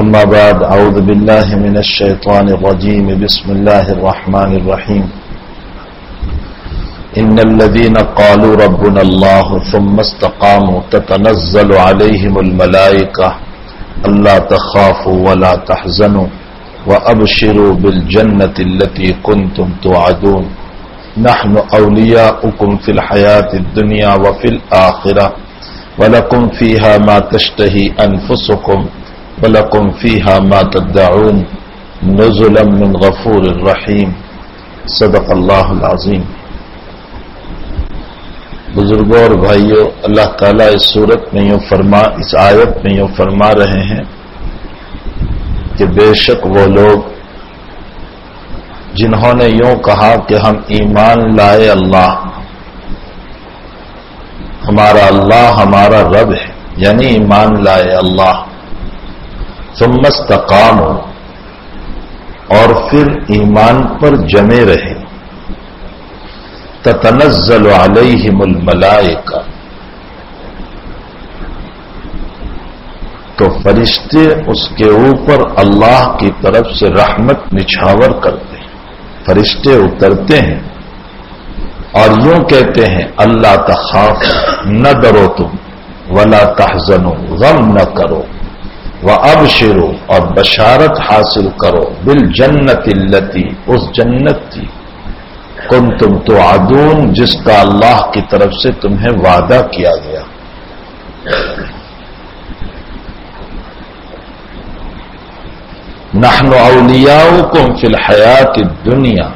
أما بعد أعوذ بالله من الشيطان الرجيم. بسم الله الرحمن الرحيم. إن الذين قالوا ربنا الله ثم استقاموا تتنزل عليهم الملائكة ألا تخافوا ولا تحزنوا وأبشروا بالجنة التي كنتم توعدون. نحن أولياؤكم في الحياة الدنيا وفي الآخرة ولكم فيها ما تشتهي أنفسكم. ولكم فيها ما تدعون نزلا من غفور الرحيم صدق الله العظيم بزرگوں اور بھائیوں، اللہ تعالیٰ اس صورت میں یوں فرما، اس آیت میں یوں فرما رہے ہیں کہ بے شک وہ لوگ جنہوں نے یوں کہا کہ ہم ایمان لائے اللہ، ہمارا اللہ، ہمارا رب ہے یعنی ایمان لائے اللہ۔ ثم استقام اور پھر ایمان پر جمے رہے۔ تتنزل علیہم الملائکہ۔ تو فرشتے اس کے اوپر اللہ کی طرف سے رحمت نچھاور کرتے ہیں۔ فرشتے اترتے ہیں اور یوں کہتے ہیں، اللہ تخاف، نہ ڈرو تم، ولا تحزنو غم نہ کرو۔ وہ اب شروع اور بشارت حاصل کرو بل جنت التی اس جنت کی۔ کن تم تو آدون جس کا اللہ کی طرف سے تمہیں وعدہ کیا گیا۔ نحن اولیاؤکم فی الحیات دنیا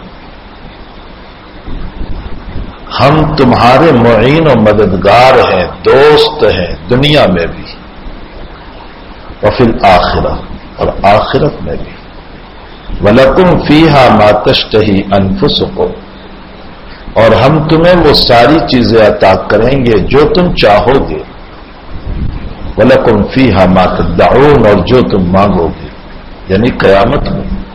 ہم تمہارے معین و مددگار ہیں، دوست ہیں دنیا میں بھی۔ وفل آخرہ اور آخرت میں بھی۔ ولکم فی ہا ماتشت ہی انفس کو اور ہم تمہیں وہ ساری چیزیں عطا کریں گے جو تم چاہو گے۔ ولکم فی ہا ماتدعون اور جو تم مانگو گے۔ یعنی قیامت میں۔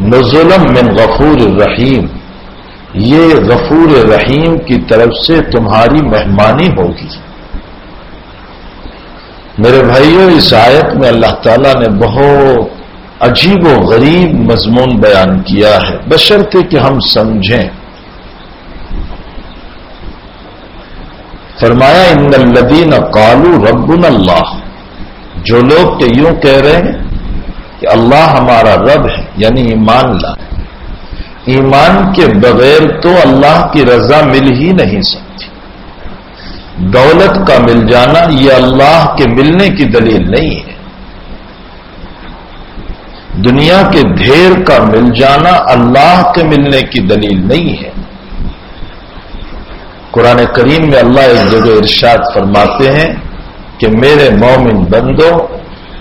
نزلم من غفور الرحیم یہ غفور رحیم کی طرف سے تمہاری مہمانی ہوگی۔ میرے بھائیوں، اس آیت میں اللہ تعالیٰ نے بہت عجیب و غریب مضمون بیان کیا ہے۔ بشرطے کہ ہم سمجھیں۔ فرمایا، ان الدین قالو رب اللہ۔ جو لوگ کہ یوں کہہ رہے ہیں کہ اللہ ہمارا رب ہے یعنی ایمان لا۔ ایمان کے بغیر تو اللہ کی رضا مل ہی نہیں سکتی۔ دولت کا مل جانا یہ اللہ کے ملنے کی دلیل نہیں ہے۔ دنیا کے ڈھیر کا مل جانا اللہ کے ملنے کی دلیل نہیں ہے۔ قرآن کریم میں اللہ ایک جگہ ارشاد فرماتے ہیں کہ میرے مومن بندو،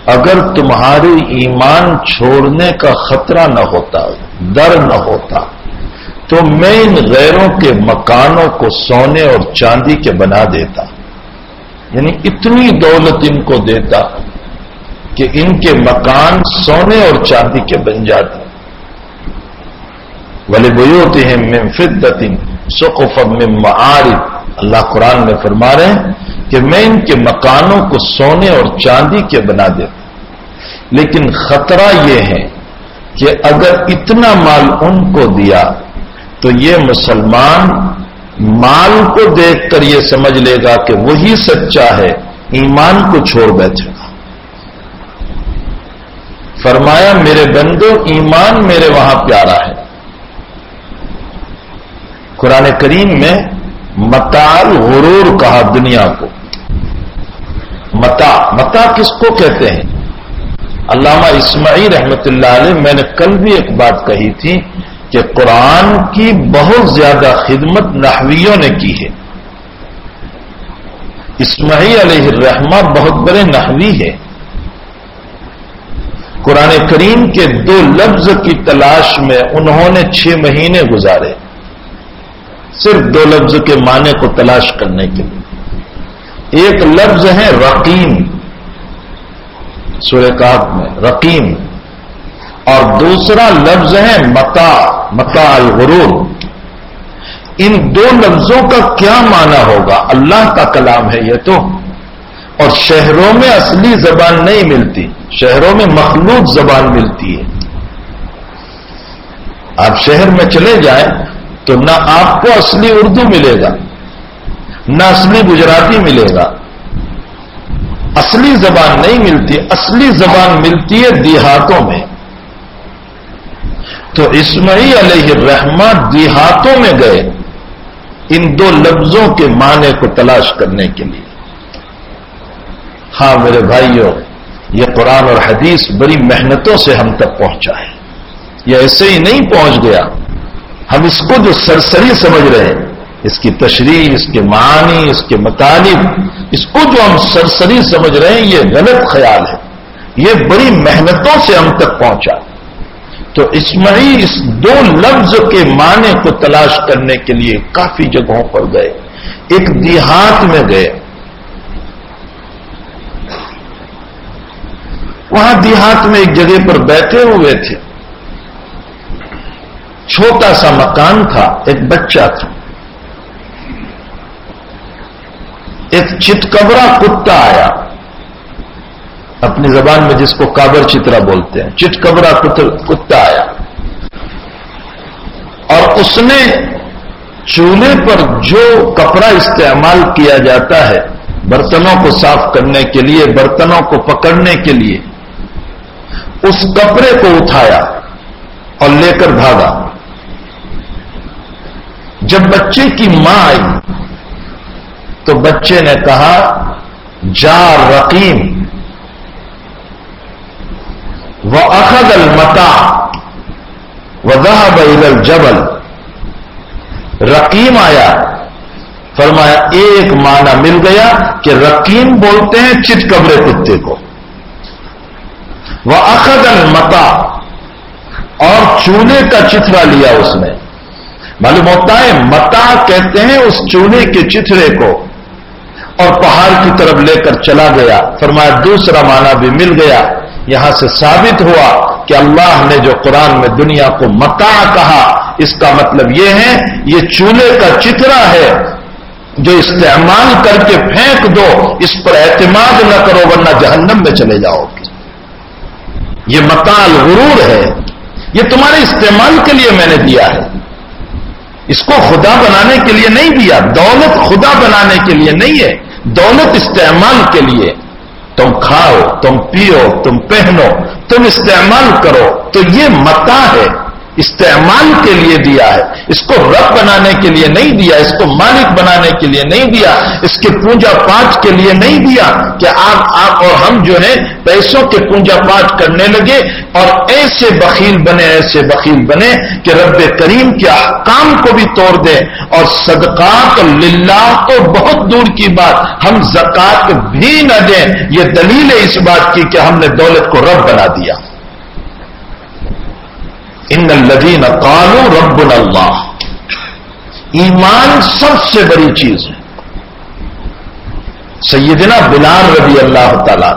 اگر تمہاری ایمان چھوڑنے کا خطرہ نہ ہوتا، ڈر نہ ہوتا تو میں ان غیروں کے مکانوں کو سونے اور چاندی کے بنا دیتا یعنی اتنی دولت ان کو دیتا کہ ان کے مکان سونے اور چاندی کے بن جاتے۔ ولی بوتے ہیں میں فدت سقف میں معارف اللہ قرآن میں فرما رہے ہیں کہ میں ان کے مکانوں کو سونے اور چاندی کے بنا دیتا۔ لیکن خطرہ یہ ہے کہ اگر اتنا مال ان کو دیا تو یہ مسلمان مال کو دیکھ کر یہ سمجھ لے گا کہ وہی سچا ہے، ایمان کو چھوڑ بیٹھے گا۔ فرمایا، میرے بندو، ایمان میرے وہاں پیارا ہے۔ قرآن کریم میں متال غرور کہا دنیا کو۔ متا متا کس کو کہتے ہیں؟ علامہ اسماعی رحمت اللہ علیہ، میں نے کل بھی ایک بات کہی تھی۔ کہ قرآن کی بہت زیادہ خدمت نحویوں نے کی ہے۔ اسماعی علیہ الرحمہ بہت بڑے نحوی ہے قرآن کریم کے دو لفظ کی تلاش میں انہوں نے چھ مہینے گزارے۔ صرف دو لفظ کے معنی کو تلاش کرنے کے لیے۔ ایک لفظ ہے رقیم۔ سورکات میں رقیم۔ اور دوسرا لفظ ہے متا متا الغرور۔ ان دو لفظوں کا کیا معنی ہوگا؟ اللہ کا کلام ہے یہ تو۔ اور شہروں میں اصلی زبان نہیں ملتی، شہروں میں مخلوط زبان ملتی ہے۔ آپ شہر میں چلے جائیں تو نہ آپ کو اصلی اردو ملے گا، نہ اصلی گجراتی ملے گا۔ اصلی زبان نہیں ملتی، اصلی زبان ملتی ہے دیہاتوں میں۔ تو اسمعی علیہ الرحمہ دیہاتوں میں گئے ان دو لفظوں کے معنی کو تلاش کرنے کے لیے۔ ہاں میرے بھائیوں، یہ قرآن اور حدیث بڑی محنتوں سے ہم تک پہنچا ہے۔ یہ ایسے ہی نہیں پہنچ گیا۔ ہم اس کو جو سرسری سمجھ رہے ہیں، اس کی تشریح، اس کے معنی اس کے مطالب، اس کو جو ہم سرسری سمجھ رہے ہیں، یہ غلط خیال ہے۔ یہ بڑی محنتوں سے ہم تک پہنچا۔ تو اسمعی اس دو لفظ کے معنی کو تلاش کرنے کے لیے کافی جگہوں پر گئے۔ ایک دیہات میں گئے۔ وہاں دیہات میں ایک جگہ پر بیٹھے ہوئے تھے۔ چھوٹا سا مکان تھا، ایک بچہ تھا۔ ایک چتکبرا کتا آیا۔ اپنی زبان میں جس کو کابر چترا بولتے ہیں۔ چٹکبرا کتا آیا۔ اور اس نے چولہے پر جو کپڑا استعمال کیا جاتا ہے، برتنوں کو صاف کرنے کے لیے، برتنوں کو پکڑنے کے لیے، اس کپڑے کو اٹھایا اور لے کر بھاگا۔ جب بچے کی ماں آئی تو بچے نے کہا، جا رقیم۔ وہ اخد المتا وضاحب عید جبل رقیم آیا۔ فرمایا، ایک معنی مل گیا کہ رقیم بولتے ہیں چٹ کبرے کتے کو۔ وہ اخد المتا اور چونے کا چترا لیا اس نے۔ معلوم ہوتا ہے متا کہتے ہیں اس چونے کے چترے کو۔ اور پہاڑ کی طرف لے کر چلا گیا۔ فرمایا، دوسرا معنی بھی مل گیا۔ یہاں سے ثابت ہوا کہ اللہ نے جو قرآن میں دنیا کو متا کہا، اس کا مطلب یہ ہے، یہ چولہے کا چترا ہے جو استعمال کر کے پھینک دو، اس پر اعتماد نہ کرو ورنہ جہنم میں چلے جاؤ گے۔ یہ مکال غرور ہے۔ یہ تمہارے استعمال کے لیے میں نے دیا ہے۔ اس کو خدا بنانے کے لیے نہیں دیا، دولت خدا بنانے کے لیے نہیں ہے، دولت استعمال کے لیے۔ تم کھاؤ تم پیو تم پہنو تم استعمال کرو تو یہ متا ہے۔ استعمال کے لیے دیا ہے۔ اس کو رب بنانے کے لیے نہیں دیا، اس کو مالک بنانے کے لیے نہیں دیا۔ اس کے پوجا پاٹ کے لیے نہیں دیا کہ آپ آپ اور ہم جو ہے پیسوں کے پوجا پاٹ کرنے لگے اور ایسے بخیل بنے، ایسے بخیل بنے کہ رب کریم کے احکام کو بھی توڑ دے۔ اور صدقات للہ تو بہت دور کی بات۔ ہم زکات بھی نہ دیں۔ یہ دلیل ہے اس بات کی کہ ہم نے دولت کو رب بنا دیا۔ ان الذین قالوا رب اللہ ایمان سب سے بڑی چیز ہے۔ سیدنا بلال رضی اللہ تعالی،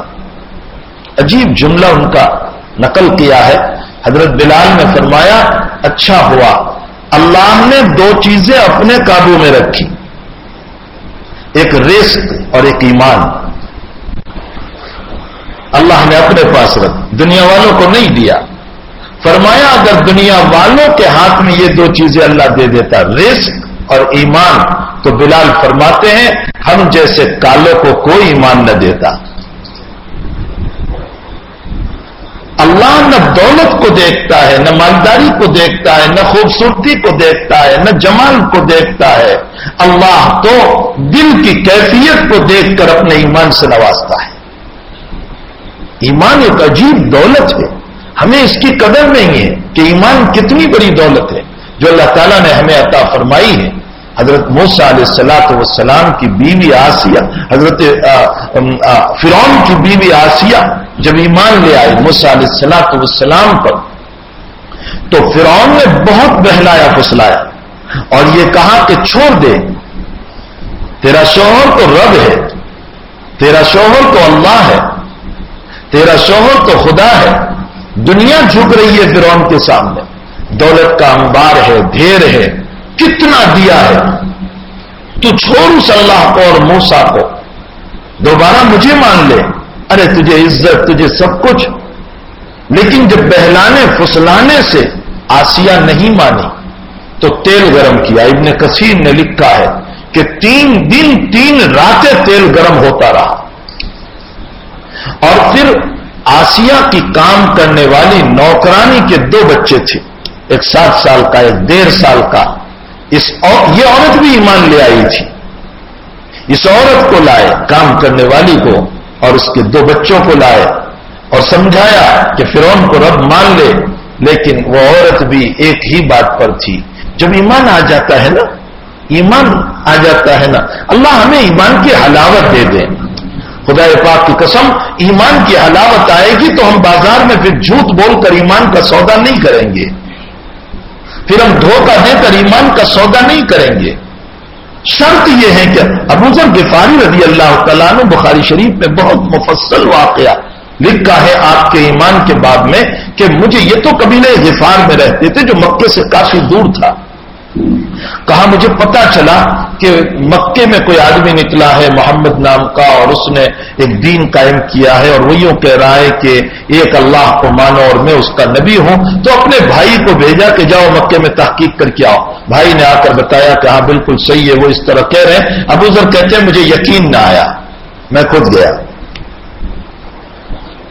عجیب جملہ ان کا نقل کیا ہے۔ حضرت بلال نے فرمایا اچھا ہوا، اللہ نے دو چیزیں اپنے قابو میں رکھی، ایک رزق اور ایک ایمان۔ اللہ نے اپنے پاس رکھ، دنیا والوں کو نہیں دیا۔ فرمایا، اگر دنیا والوں کے ہاتھ میں یہ دو چیزیں اللہ دے دیتا، رزق اور ایمان، تو بلال فرماتے ہیں، ہم جیسے کالوں کو کوئی ایمان نہ دیتا۔ اللہ نہ دولت کو دیکھتا ہے، نہ مالداری کو دیکھتا ہے، نہ خوبصورتی کو دیکھتا ہے، نہ جمال کو دیکھتا ہے۔ اللہ تو دل کی کیفیت کو دیکھ کر اپنے ایمان سے نوازتا ہے۔ ایمان ایک عجیب دولت ہے۔ ہمیں اس کی قدر نہیں ہے کہ ایمان کتنی بڑی دولت ہے جو اللہ تعالیٰ نے ہمیں عطا فرمائی ہے۔ حضرت موسا علیہ السلاۃ وسلام کی بیوی آسیہ، حضرت فرعون کی بیوی آسیہ جب ایمان لے آئے موسا علیہ السلاط والسلام پر، تو فرعون نے بہت بہلایا، پھسلایا۔ اور یہ کہا کہ چھوڑ دے، تیرا شوہر تو رب ہے، تیرا شوہر تو اللہ ہے، تیرا شوہر تو خدا ہے۔ دنیا جھک رہی ہے فرعون کے سامنے۔ دولت کا انبار ہے، ڈھیر ہے، کتنا دیا ہے۔ تو چھوڑ اس اللہ کو اور موسا کو۔ دوبارہ مجھے مان لے۔ ارے تجھے عزت، تجھے سب کچھ۔ لیکن جب بہلانے، فسلانے سے آسیا نہیں مانی، تو تیل گرم کیا۔ ابن کثیر نے لکھا ہے کہ تین دن، تین راتیں تیل گرم ہوتا رہا۔ اور پھر آسیا کی کام کرنے والی نوکرانی کے دو بچے تھے۔ ایک سات سال کا، ایک ڈیڑھ سال کا۔ اس یہ عورت بھی ایمان لے آئی تھی۔ اس عورت کو لائے، کام کرنے والی کو اور اس کے دو بچوں کو لائے اور سمجھایا کہ فرون کو رب مان لے، لیکن وہ عورت بھی ایک ہی بات پر تھی۔ جب ایمان آ جاتا ہے نا، ایمان آ جاتا ہے نا، اللہ ہمیں ایمان کی حلاوت دے دے۔ خدا پاک کی قسم، ایمان کی حلاوت آئے گی تو ہم بازار میں پھر جھوٹ بول کر ایمان کا سودا نہیں کریں گے۔ پھر ہم دھوکہ دے کر ایمان کا سودا نہیں کریں گے۔ شرط یہ ہے کہ ابو ذر غفاری رضی اللہ تعالیٰ نے بخاری شریف میں بہت مفصل واقعہ لکھا ہے آپ کے ایمان کے بعد میں کہ مجھے یہ تو قبیلے غفار میں رہتے تھے جو مکے سے کافی دور تھا۔ کہا مجھے پتا چلا کہ مکے میں کوئی آدمی نکلا ہے محمد نام کا اور اس نے ایک دین قائم کیا ہے اور وہی کہہ رہا ہے کہ ایک اللہ کو مانو اور میں اس کا نبی ہوں، تو اپنے بھائی کو بھیجا کہ جاؤ مکے میں تحقیق کر کے آؤ۔ بھائی نے آ کر بتایا کہ ہاں بالکل صحیح ہے، وہ اس طرح کہہ رہے ہیں۔ ابو ذر کہتے ہیں، مجھے یقین نہ آیا۔ میں خود گیا۔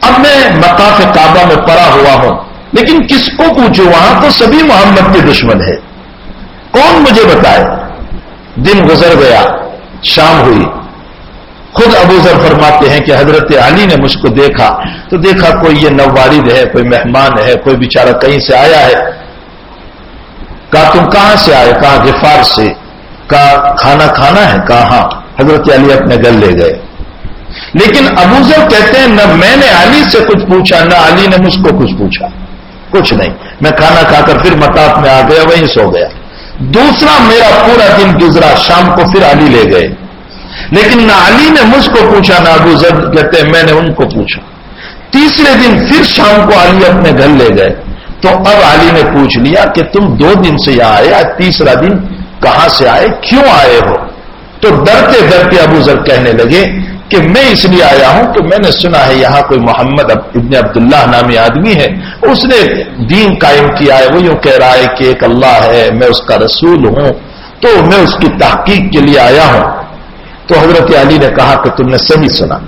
اب میں مقاف کعبہ میں پڑا ہوا ہوں، لیکن کس کو پوچھو وہاں تو سبھی محمد کے دشمن ہے کون مجھے بتائے؟ دن گزر گیا، شام ہوئی۔ خود ابو ذر فرماتے ہیں کہ حضرت علی نے مجھ کو دیکھا۔ تو دیکھا کوئی یہ نوارد ہے، کوئی مہمان ہے، کوئی بیچارہ کہیں سے آیا ہے۔ کہا، تم کہاں سے آئے؟ کہا، غفار سے۔ کہا، کھانا کھانا ہے؟ کہا ہاں۔ حضرت علی اپنے گل لے گئے۔ لیکن ابو ذر کہتے ہیں، نہ میں نے علی سے کچھ پوچھا، نہ علی نے مجھ کو کچھ پوچھا۔ کچھ نہیں۔ میں کھانا کھا کر پھر متاف میں آ گیا، وہیں سو گیا۔ دوسرا میرا پورا دن گزرا، شام کو پھر علی لے گئے۔ لیکن نہ علی نے مجھ کو پوچھا، نہ ابو زد کہتے میں نے ان کو پوچھا۔ تیسرے دن پھر شام کو علی اپنے گھر لے گئے۔ تو اب علی نے پوچھ لیا کہ تم دو دن سے یہاں آئے، آج تیسرا دن کہاں سے آئے؟ کیوں آئے ہو؟ تو ڈرتے ڈرتے ابو ذر کہنے لگے کہ میں اس لیے آیا ہوں کہ میں نے سنا ہے یہاں کوئی محمد ابن عبداللہ نامی آدمی ہے۔ اس نے دین قائم کیا ہے، وہ یوں کہہ رہا ہے کہ ایک اللہ ہے، میں اس کا رسول ہوں، تو میں اس کی تحقیق کے لیے آیا ہوں۔ تو حضرت علی نے کہا کہ تم نے صحیح سنا۔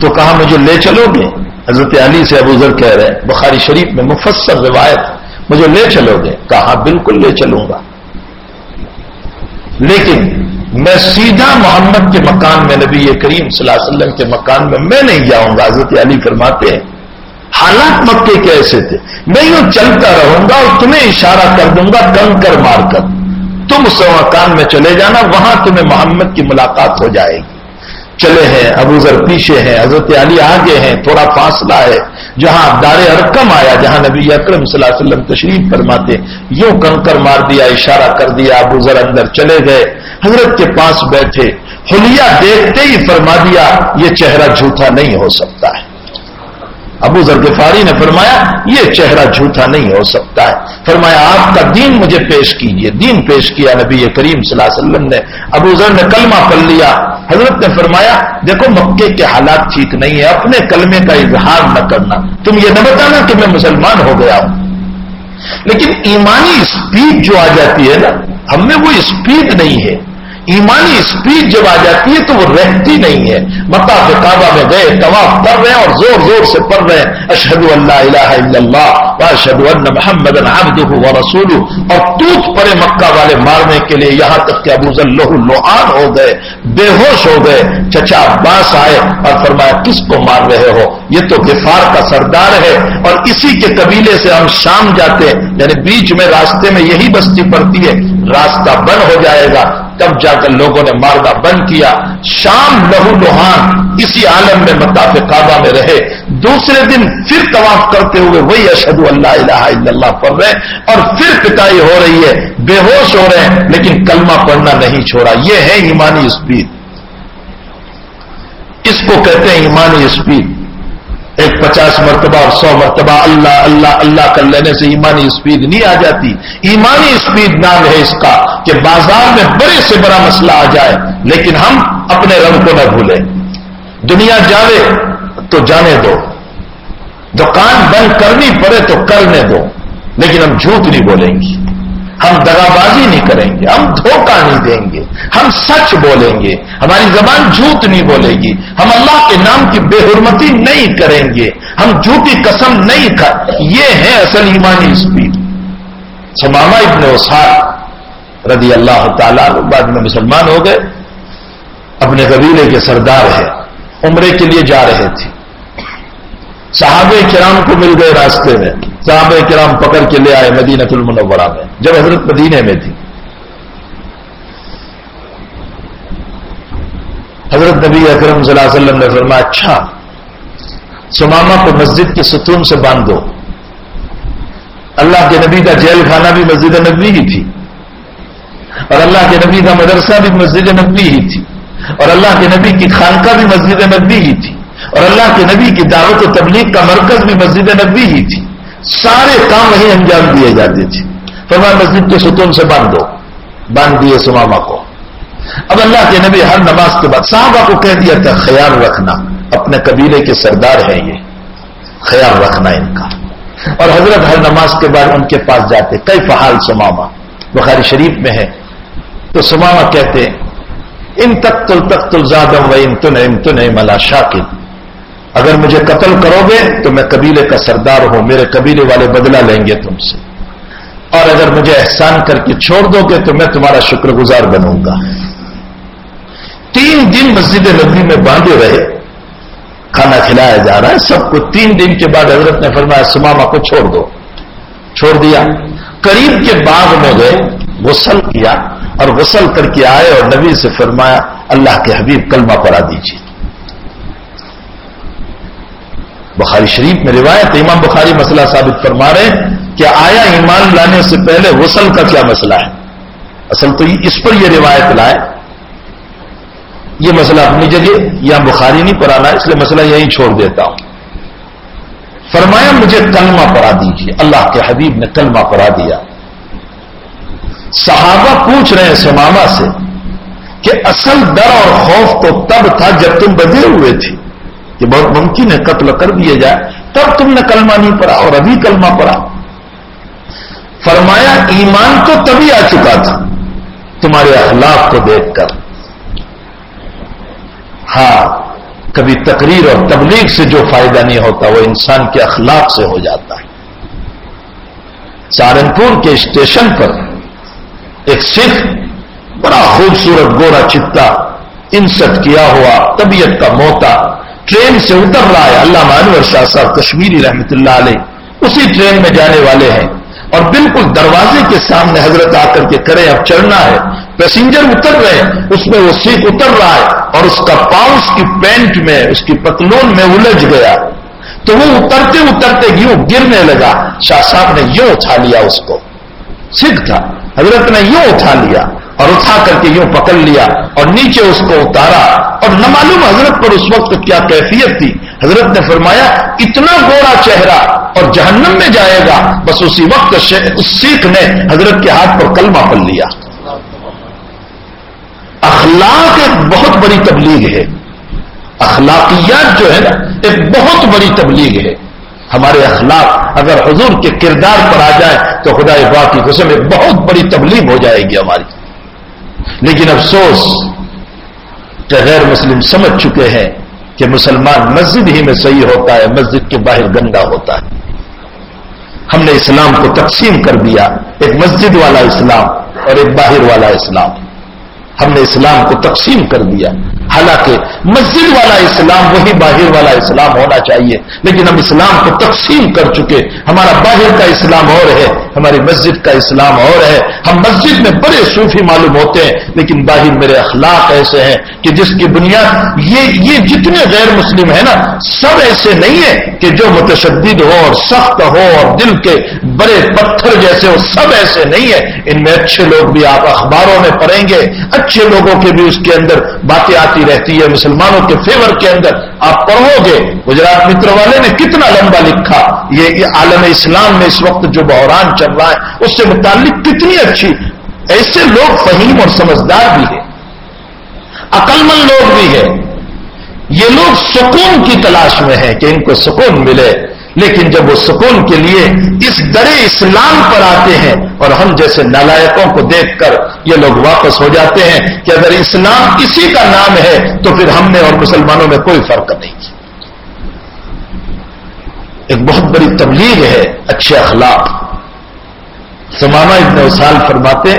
تو کہا، مجھے لے چلو گے۔ حضرت علی سے ابو ذر کہہ رہے ہیں، بخاری شریف میں مفسر روایت مجھے لے چلو گے۔ کہا، بالکل لے چلوں گا۔ لیکن میں سیدھا محمد کے مکان میں، نبی کریم صلی اللہ علیہ وسلم کے مکان میں میں نہیں جاؤں گا حضرت علی فرماتے ہیں۔ حالات مکے کے ایسے تھے۔ میں یوں چلتا رہوں گا اور تمہیں اشارہ کر دوں گا، کنکر مار کر۔ تم اس مکان میں چلے جانا، وہاں تمہیں محمد کی ملاقات ہو جائے گی۔ چلے ہیں، ابو ذر پیچھے ہیں، حضرت علی آگے ہیں، تھوڑا فاصلہ ہے۔ جہاں دار ارکم آیا، جہاں نبی اکرم صلی اللہ علیہ وسلم تشریف فرماتے، یوں کنکر مار دیا، اشارہ کر دیا، ابو ذر اندر چلے گئے۔ حضرت کے پاس بیٹھے، حلیہ دیکھتے ہی فرما دیا، یہ چہرہ جھوٹا نہیں ہو سکتا ہے۔ ابو ذرگفاری نے فرمایا، یہ چہرہ جھوٹا نہیں ہو سکتا ہے۔ فرمایا، آپ کا دین مجھے پیش کیجیے۔ دین پیش کیا نبی کریم صلی اللہ علیہ وسلم نے۔ ابو ذر نے کلمہ پڑھ لیا۔ حضرت نے فرمایا، دیکھو مکے کے حالات ٹھیک نہیں ہے اپنے کلمے کا اظہار نہ کرنا۔ تم یہ نہ بتانا کہ میں مسلمان ہو گیا ہوں۔ لیکن ایمانی اسپیڈ جو آ جاتی ہے نا، ہم میں وہ اسپیڈ نہیں ہے۔ ایمانی اسپیڈ جب آ جاتی ہے تو وہ رہتی نہیں ہے۔ متا کے کعبہ میں گئے، طواف کر رہے ہیں اور زور زور سے پڑھ رہے ہیں۔ اشد اللہ الہ الا اللہ اشد اللہ محمد و رسول اور ٹوٹ پڑے مکہ والے مارنے کے لیے یہاں تک کہ ابو ذلح لوہان ہو گئے، بے ہوش ہو گئے۔ چچا عباس آئے اور فرمایا، کس کو مار رہے ہو؟ یہ تو غفار کا سردار ہے۔ اور اسی کے قبیلے سے ہم شام جاتے ہیں۔ یعنی بیچ میں راستے میں یہی بستی پڑتی ہے۔ راستہ بند ہو جائے گا۔ تب جا کر لوگوں نے مارنا بند کیا۔ شام لہو لوہان اسی عالم میں متاف کعبہ میں رہے۔ دوسرے دن پھر طواف کرتے ہوئے وہی اشد اللہ الہ الا اللہ پڑھ رہے اور پھر پٹائی ہو رہی ہے۔ بے ہوش ہو رہے ہیں، لیکن کلمہ پڑھنا نہیں چھوڑا۔ یہ ہے ایمانی اسپیڈ اس کو کہتے ہیں ایمانی اسپیڈ ایک پچاس مرتبہ اور سو مرتبہ اللہ اللہ اللہ کر لینے سے ایمانی اسپیڈ نہیں آ جاتی۔ ایمانی اسپیڈ نام ہے اس کا کہ بازار میں بڑے سے بڑا مسئلہ آ جائے، لیکن ہم اپنے رنگ کو نہ بھولیں۔ دنیا جاوے تو جانے دو۔ دکان بند کرنی پڑے تو کرنے دو، لیکن ہم جھوٹ نہیں بولیں گے۔ ہم دگابازی نہیں کریں گے، ہم دھوکہ نہیں دیں گے، ہم سچ بولیں گے، ہماری زبان جھوٹ نہیں بولے گی، ہم اللہ کے نام کی بے حرمتی نہیں کریں گے، ہم جھوٹی قسم نہیں کر یہ ہے اصل ایمانی اسپیڈ۔ سماما ابن وسار رضی اللہ تعالیٰ بعد میں مسلمان ہو گئے، اپنے قبیلے کے سردار ہیں، عمرے کے لیے جا رہے تھے۔ صحابہ کرام کو مل گئے راستے میں۔ صحابہ کرام پکڑ کے لے آئے مدینہ المنورہ میں، جب حضرت مدینے میں تھی۔ حضرت نبی اکرم صلی اللہ علیہ وسلم نے فرمایا اچھا سماما کو مسجد کے ستون سے باندھ دو اللہ کے نبی کا جیل خانہ بھی مسجد نبی ہی تھی۔ اور اللہ کے نبی کا مدرسہ بھی مسجد نبی ہی تھی۔ اور اللہ کے نبی کی خانقاہ بھی مسجد نبی ہی تھی۔ اور اللہ کے نبی کی دعوت و تبلیغ کا مرکز بھی مسجد نبی ہی تھی۔ سارے کام وہی انجام دیے جاتے تھے۔ فرمایا، مسجد کے ستون سے باندھ دو باندھ دیے سماما کو۔ اب اللہ کے نبی ہر نماز کے بعد صحابہ کو کہہ دیا تھا، خیال رکھنا، اپنے قبیلے کے سردار ہیں یہ۔ خیال رکھنا ان کا۔ اور حضرت ہر نماز کے بعد ان کے پاس جاتے کئی فحال سماما؟ بخاری شریف میں ہے۔ تو سماما کہتے، ان تک تل تک تل زیادہ و ان تن ان تن ملا شاکر اگر مجھے قتل کرو گے تو میں قبیلے کا سردار ہوں، میرے قبیلے والے بدلہ لیں گے تم سے۔ اور اگر مجھے احسان کر کے چھوڑ دو گے تو میں تمہارا شکر گزار بنوں گا۔ تین دن مسجد نبی میں باندھے رہے، کھانا کھلایا جا رہا ہے، سب کو تین دن کے بعد حضرت نے فرمایا سماما کو چھوڑ دو۔ چھوڑ دیا۔ قریب کے باغ میں گئے، غسل کیا اور غسل کر کے آئے اور نبی سے فرمایا، اللہ کے حبیب کلمہ پڑا دیجیے بخاری شریف میں روایت امام بخاری مسئلہ ثابت فرما رہے کہ آیا ایمان لانے سے پہلے غسل کا کیا مسئلہ ہے۔ اصل تو اس پر یہ روایت لائے۔ یہ مسئلہ اپنی جگہ یا بخاری نہیں پڑھانا اس لیے مسئلہ یہی چھوڑ دیتا ہوں۔ فرمایا، مجھے کلمہ پڑھا دیجیے اللہ کے حبیب نے کلمہ پڑھا دیا۔ صحابہ پوچھ رہے ہیں سماما سے کہ اصل ڈر اور خوف تو تب تھا جب تم بدے ہوئے تھے۔ کہ بہت ممکن ہے قتل کر دیے جائے۔ تب تم نے کلمہ نہیں پڑھا اور ابھی کلمہ پڑھا۔ فرمایا، ایمان تو تبھی آ چکا تھا۔ تمہارے اخلاق کو دیکھ کر۔ ہاں کبھی تقریر اور تبلیغ سے جو فائدہ نہیں ہوتا، وہ انسان کے اخلاق سے ہو جاتا ہے۔ سہارنپور کے اسٹیشن پر ایک سکھ، بڑا خوبصورت گورا چتا انسٹ کیا ہوا، طبیعت کا موتا۔ ٹرین سے اتر رہا ہے اللہ مانور شاہ صاحب کشمیری رحمت اللہ علیہ، اسی ٹرین میں جانے والے ہیں۔ اور بالکل دروازے کے سامنے حضرت آ کر کے کرے اب چڑھنا ہے۔ پیسنجر اتر رہے ہیں، اس میں وہ سیٹ اتر رہا ہے اور اس کا پاؤں اس کی پینٹ میں، اس کی پتلون میں الجھ گیا۔ تو وہ اترتے اترتے یوں گرنے لگا۔ شاہ صاحب نے یوں اٹھا لیا اس کو۔ سکھ تھا۔ حضرت نے یوں اٹھا لیا۔ اور اٹھا کر کے یوں پکڑ لیا اور نیچے اس کو اتارا اور نہ معلوم حضرت پر اس وقت کیا کیفیت تھی۔ حضرت نے فرمایا، اتنا گوڑا چہرہ اور جہنم میں جائے گا۔ بس اسی وقت اس سیکھ نے حضرت کے ہاتھ پر کلمہ پڑ لیا۔ اخلاق ایک بہت بڑی تبلیغ ہے۔ اخلاقیات جو ہے نا، ایک بہت بڑی تبلیغ ہے۔ ہمارے اخلاق اگر حضور کے کردار پر آ جائے تو خدا باغ کی قسم ایک بہت بڑی تبلیغ ہو جائے گی ہماری۔ لیکن افسوس کہ غیر مسلم سمجھ چکے ہیں کہ مسلمان مسجد ہی میں صحیح ہوتا ہے، مسجد کے باہر گندا ہوتا ہے۔ ہم نے اسلام کو تقسیم کر دیا، ایک مسجد والا اسلام اور ایک باہر والا اسلام۔ ہم نے اسلام کو تقسیم کر دیا۔ حالانکہ مسجد والا اسلام وہی باہر والا اسلام ہونا چاہیے۔ لیکن ہم اسلام کو تقسیم کر چکے۔ ہمارا باہر کا اسلام اور ہے، ہماری مسجد کا اسلام اور ہے۔ ہم مسجد میں بڑے صوفی معلوم ہوتے ہیں، لیکن باہر میرے اخلاق ایسے ہیں کہ جس کی بنیاد، یہ یہ جتنے غیر مسلم ہیں نا، سب ایسے نہیں ہیں کہ جو متشدد ہو اور سخت ہو اور دل کے بڑے پتھر جیسے ہو، سب ایسے نہیں ہیں۔ ان میں اچھے لوگ بھی آپ اخباروں میں پڑھیں گے، اچھے لوگوں کے بھی اس کے اندر باتیں آتی رہتی ہے مسلمانوں کے فیور کے اندر۔ آپ پڑھو گے، گجرات متر والے نے کتنا لمبا لکھا۔ یہ عالم اسلام میں اس وقت جو بحران چل رہا ہے، اس سے متعلق کتنی اچھی، ایسے لوگ فہیم اور سمجھدار بھی ہیں۔ عقل مند لوگ بھی ہیں۔ یہ لوگ سکون کی تلاش میں ہیں کہ ان کو سکون ملے۔ لیکن جب وہ سکون کے لیے اس درے اسلام پر آتے ہیں اور ہم جیسے نالائکوں کو دیکھ کر یہ لوگ واپس ہو جاتے ہیں کہ اگر اسلام کسی کا نام ہے تو پھر ہم نے اور مسلمانوں میں کوئی فرق نہیں کیا ایک بہت بڑی تبلیغ ہے اچھے اخلاق۔ سمانا ابن وسال فرماتے،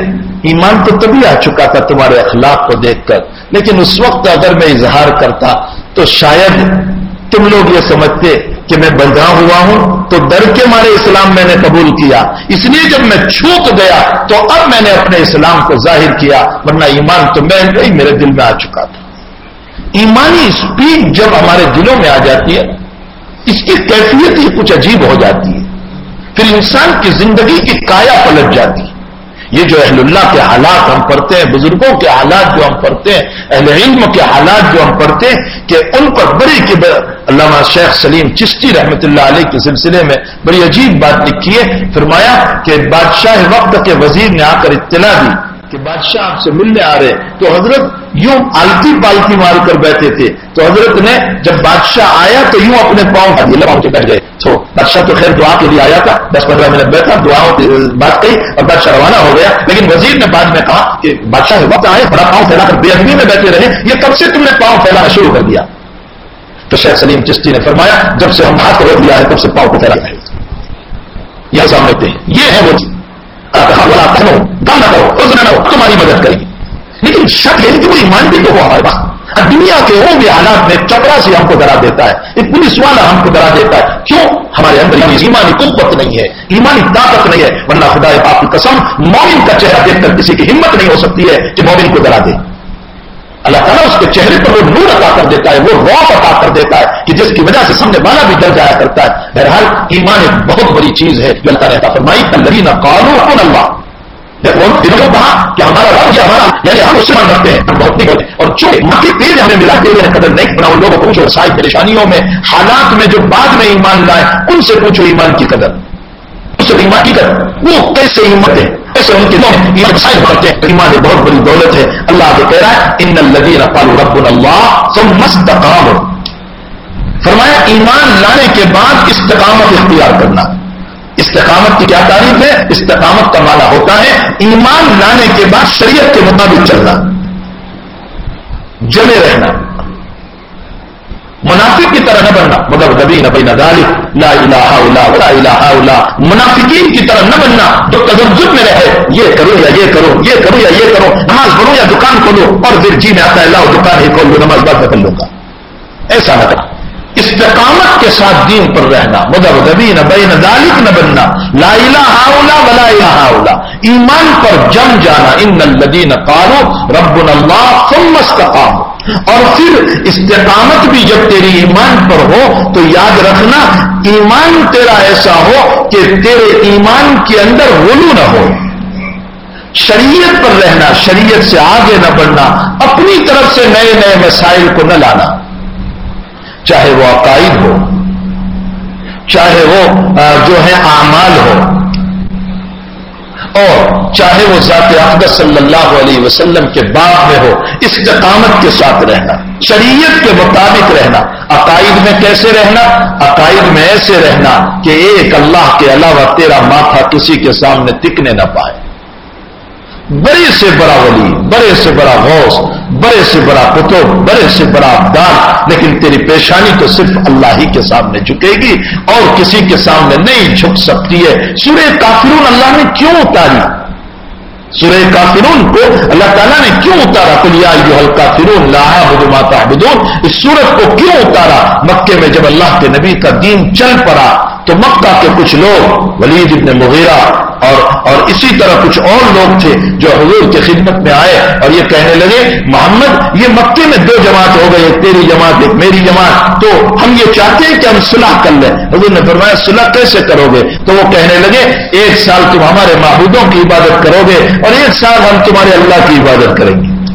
ایمان تو تبھی آ چکا تھا تمہارے اخلاق کو دیکھ کر، لیکن اس وقت اگر میں اظہار کرتا تو شاید تم لوگ یہ سمجھتے کہ میں بندھا ہوا ہوں، تو ڈر کے مارے اسلام میں نے قبول کیا۔ اس لیے جب میں چھوٹ گیا، تو اب میں نے اپنے اسلام کو ظاہر کیا، ورنہ ایمان تو میں نہیں، میرے دل میں آ چکا تھا۔ ایمانی اسپیڈ جب ہمارے دلوں میں آ جاتی ہے، اس کی کیفیت ہی کچھ عجیب ہو جاتی ہے۔ پھر انسان کی زندگی کی کایا پلٹ جاتی ہے۔ یہ جو اہل اللہ کے حالات ہم پڑھتے ہیں، بزرگوں کے حالات جو ہم پڑھتے ہیں، اہل علم کے حالات جو ہم پڑھتے ہیں کہ ان پر بڑی کی علامہ شیخ سلیم چشتی رحمت اللہ علیہ کے سلسلے میں بڑی عجیب بات لکھی ہے۔ فرمایا کہ بادشاہ وقت کے وزیر نے آ کر اطلاع دی۔ کہ بادشاہ آپ سے ملنے آ رہے تو حضرت یوں آلتی پالتی مار کر بیٹھے تھے۔ تو حضرت نے جب بادشاہ آیا تو یوں اپنے پاؤں کا دیا کے بیٹھ گئے۔ تو بادشاہ تو خیر دعا کے لیے آیا تھا۔ دس پندرہ منٹ بیٹھا دعاؤں کی بات کہی اور بادشاہ روانہ ہو گیا۔ لیکن وزیر نے بعد میں کہا کہ بادشاہ وقت آئے، بڑا پاؤں پھیلا کر بے ادبی میں بیٹھے رہے۔ یہ کب سے تم نے پاؤں پھیلانا شروع کر دیا؟ تو شیخ سلیم چشتی نے فرمایا، جب سے ہم ہاتھ روک دیا ہے، تب سے پاؤں کو پھیلا یہ سامنے یہ ہے وہ چیز تمہاری مدد کریں گے لیکن شک ہے کہ وہ ایمان بھی تو ہو ہمارے پاس دنیا کے وہ بھی حالات میں چپڑا سے ہم کو ڈرا دیتا ہے ایک پولیس والا ہم کو ڈرا دیتا ہے کیوں ہمارے اندر ایمانی قوت نہیں ہے ایمانی طاقت نہیں ہے ورنہ خدا پاک کی قسم مومن کا چہرہ دیکھ کر کسی کی ہمت نہیں ہو سکتی ہے کہ مومن کو ڈرا دے اللہ تعالیٰ اس کے چہرے پر وہ نور عطا کر دیتا ہے، وہ روپ عطا کر دیتا ہے کہ جس کی وجہ سے سمجھنے والا بھی ڈر جایا کرتا ہے۔ بہرحال ایمان ایک بہت بڑی چیز ہے۔ جو اللہ تعالیٰ فرمائی اللہ۔ نہ کالو اللہ کہا کہ ہمارا رب یا ہمارا یعنی ہم اس سے مان رکھتے ہیں، ہم بہت نہیں ہوتے اور چونکہ ماں تیز ہمیں ملا کے لیے قدر نہیں بنا ان لوگوں کو پوچھو ساری پریشانیوں میں، حالات میں جو بعد میں ایمان لائے، ان سے پوچھو ایمان کی قدر۔ اس سے ایمان کی قدر، وہ کیسے ہمت ہے ایسے ان کے ایمان سائن کرتے ہیں ایمان بہت بڑی دولت ہے۔ اللہ کو کہہ رہا ہے، ان الذین قالوا رب اللہ ثم استقاموا. فرمایا، ایمان لانے کے بعد استقامت اختیار کرنا۔ استقامت کی کیا تعریف ہے؟ استقامت کا معنی ہوتا ہے ایمان لانے کے بعد شریعت کے مطابق چلنا۔ جمے رہنا۔ منافق کی طرح نہ بننا۔ مگر نبی نبی نظال لا الہ الا ولا الہ الا منافقین کی طرح نہ بننا جو تجرب میں رہے۔ یہ کرو یا یہ کرو یہ کرو یا یہ کرو۔ نماز پڑھو یا دکان کھولو۔ اور پھر جی میں آتا ہے اللہ دکان ہی کھول لو نماز بات کر لوں گا۔ ایسا نہ کرنا استقامت کے ساتھ دین پر رہنا۔ مدر دبین بین ذالک نہ بننا۔ لا الہ الا ولا الہ الا ایمان پر جم جانا۔ ان الذین قالوا ربنا اللہ ثم استقاموا۔ اور پھر استقامت بھی جب تیری ایمان پر ہو تو یاد رکھنا، ایمان تیرا ایسا ہو کہ تیرے ایمان کے اندر غلو نہ ہو۔ شریعت پر رہنا، شریعت سے آگے نہ بڑھنا، اپنی طرف سے نئے نئے مسائل کو نہ لانا۔ چاہے وہ عقائد ہو، چاہے وہ جو ہے اعمال ہو۔ اور چاہے وہ ذات اقدس صلی اللہ علیہ وسلم کے بعد میں ہو استقامت کے ساتھ رہنا، شریعت کے مطابق رہنا، عقائد میں کیسے رہنا؟ عقائد میں ایسے رہنا کہ ایک اللہ کے علاوہ تیرا ماتھا کسی کے سامنے ٹکنے نہ پائے۔ بڑے سے بڑا ولی، بڑے سے بڑا غوث، بڑے سے بڑا قطب، بڑے سے بڑا دان لیکن تیری پیشانی تو صرف اللہ ہی کے سامنے جھکے گی اور کسی کے سامنے نہیں جھک سکتی ہے۔ سورہ کافرون اللہ نے کیوں اتاری؟ سورہ کافرون کو اللہ تعالیٰ نے کیوں اتارا؟ کلیا کافرون لاہ بدون اس سورت کو کیوں اتارا؟ مکے میں جب اللہ کے نبی کا دین چل پڑا تو مکہ کے کچھ لوگ، ولید ابن مغیرہ اور اور اسی طرح کچھ اور لوگ تھے جو حضور کی خدمت میں آئے اور یہ کہنے لگے، محمد، یہ مکے میں دو جماعت ہو گئے تیری جماعت، ایک میری جماعت۔ تو ہم یہ چاہتے ہیں کہ ہم صلح کر لیں۔ حضور نے فرمایا، صلح کیسے کرو گے؟ تو وہ کہنے لگے، ایک سال تم ہمارے معبودوں کی عبادت کرو گے اور ایک سال ہم تمہارے اللہ کی عبادت کریں گے۔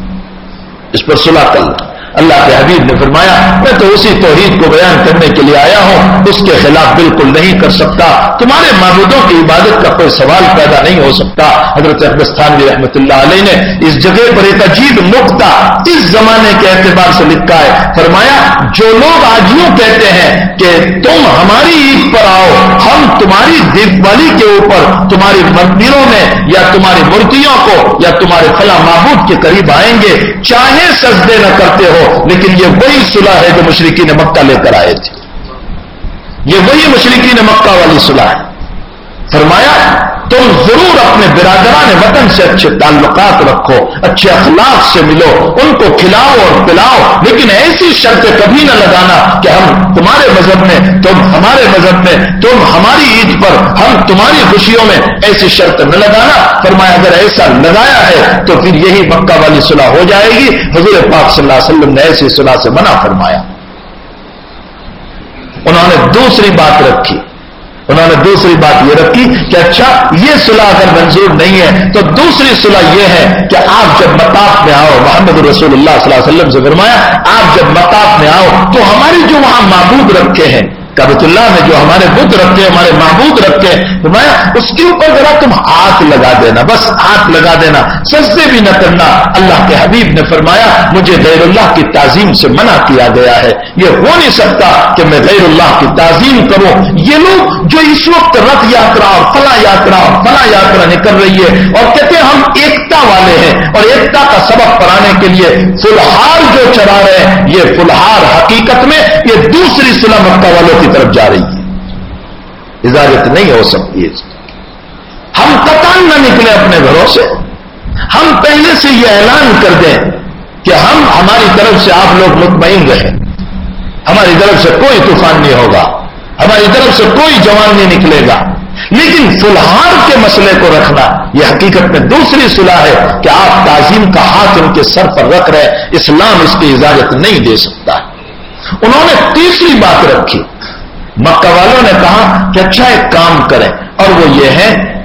اس پر صلح کر لیں اللہ کے حبیب نے فرمایا، میں تو اسی توحید کو بیان کرنے کے لیے آیا ہوں، اس کے خلاف بالکل نہیں کر سکتا، تمہارے معبودوں کی عبادت کا کوئی سوال پیدا نہیں ہو سکتا۔ حضرت اقبستان رحمۃ اللہ علیہ نے اس جگہ پر ایک عجیب نقطہ اس زمانے کے اعتبار سے لکھا ہے۔ فرمایا، جو لوگ آج یوں کہتے ہیں کہ تم ہماری عید پر آؤ، ہم تمہاری دیوالی کے اوپر تمہاری مندروں میں یا تمہاری مورتیوں کو یا تمہارے فلاں معبود کے قریب آئیں گے، چاہے سجدے نہ کرتے ہو لیکن یہ وہی صلح ہے جو مشرقی نے مکہ لے کر آئے تھے۔ یہ وہی مشرقی نے مکہ والی صلح ہے۔ فرمایا، تم ضرور اپنے برادران وطن سے اچھے تعلقات رکھو، اچھے اخلاق سے ملو، ان کو کھلاؤ اور پلاؤ، لیکن ایسی شرط کبھی نہ لگانا کہ ہم تمہارے مذہب میں، تم ہمارے مذہب میں، تم ہماری عید پر ہم تمہاری خوشیوں میں ایسی شرط نہ لگانا، فرمایا، اگر ایسا لگایا ہے تو پھر یہی مکہ والی صلاح ہو جائے گی، حضور پاک صلی اللہ علیہ وسلم نے ایسی صلاح سے منع فرمایا۔ انہوں نے دوسری بات رکھی۔ انہوں نے دوسری بات یہ رکھی کہ اچھا یہ صلاح اگر منظور نہیں ہے، تو دوسری صلاح یہ ہے کہ آپ جب متاف میں آؤ، محمد رسول اللہ صلی اللہ علیہ وسلم سے فرمایا، آپ جب مطاف میں آؤ، تو ہماری جو وہاں معبود رکھے ہیں کابت اللہ میں جو ہمارے بت رکھتے ہمارے محبوب رکھتے فرمایا اس کے اوپر ذرا تم ہاتھ لگا دینا، بس ہاتھ لگا دینا، سجدے بھی نہ کرنا۔ اللہ کے حبیب نے فرمایا، مجھے غیر اللہ کی تعظیم سے منع کیا گیا ہے۔ یہ ہو نہیں سکتا کہ میں غیر اللہ کی تعظیم کروں۔ یہ لوگ جو اس وقت رتھ یاترا اور فلا یاترا اور فلا یاترا نکل رہی ہے، اور کہتے ہیں ہم ایکتا والے ہیں، اور ایکتا کا سبق پڑھانے کے لیے فلہار جو چلا رہے ہیں، یہ فلہار حقیقت میں یہ دوسری سلا مکہ والوں کی طرف جا رہی ہے۔ اجازت نہیں ہو سکتی ہے ہم قطن نہ نکلے اپنے گھروں سے۔ ہم پہلے سے یہ اعلان کر دیں کہ ہم ہماری طرف سے آپ لوگ مطمئن رہیں۔ ہماری طرف سے کوئی طوفان نہیں ہوگا۔ ہماری طرف سے کوئی جوان نہیں نکلے گا۔ لیکن فلہار کے مسئلے کو رکھنا یہ حقیقت میں دوسری صلاح ہے کہ آپ تعظیم کا ہاتھ ان کے سر پر رکھ رہے اسلام اس کی اجازت نہیں دے سکتا۔ انہوں نے تیسری بات رکھی۔ مکہ والوں نے کہا کہ اچھا ایک کام کریں۔ اور وہ یہ ہے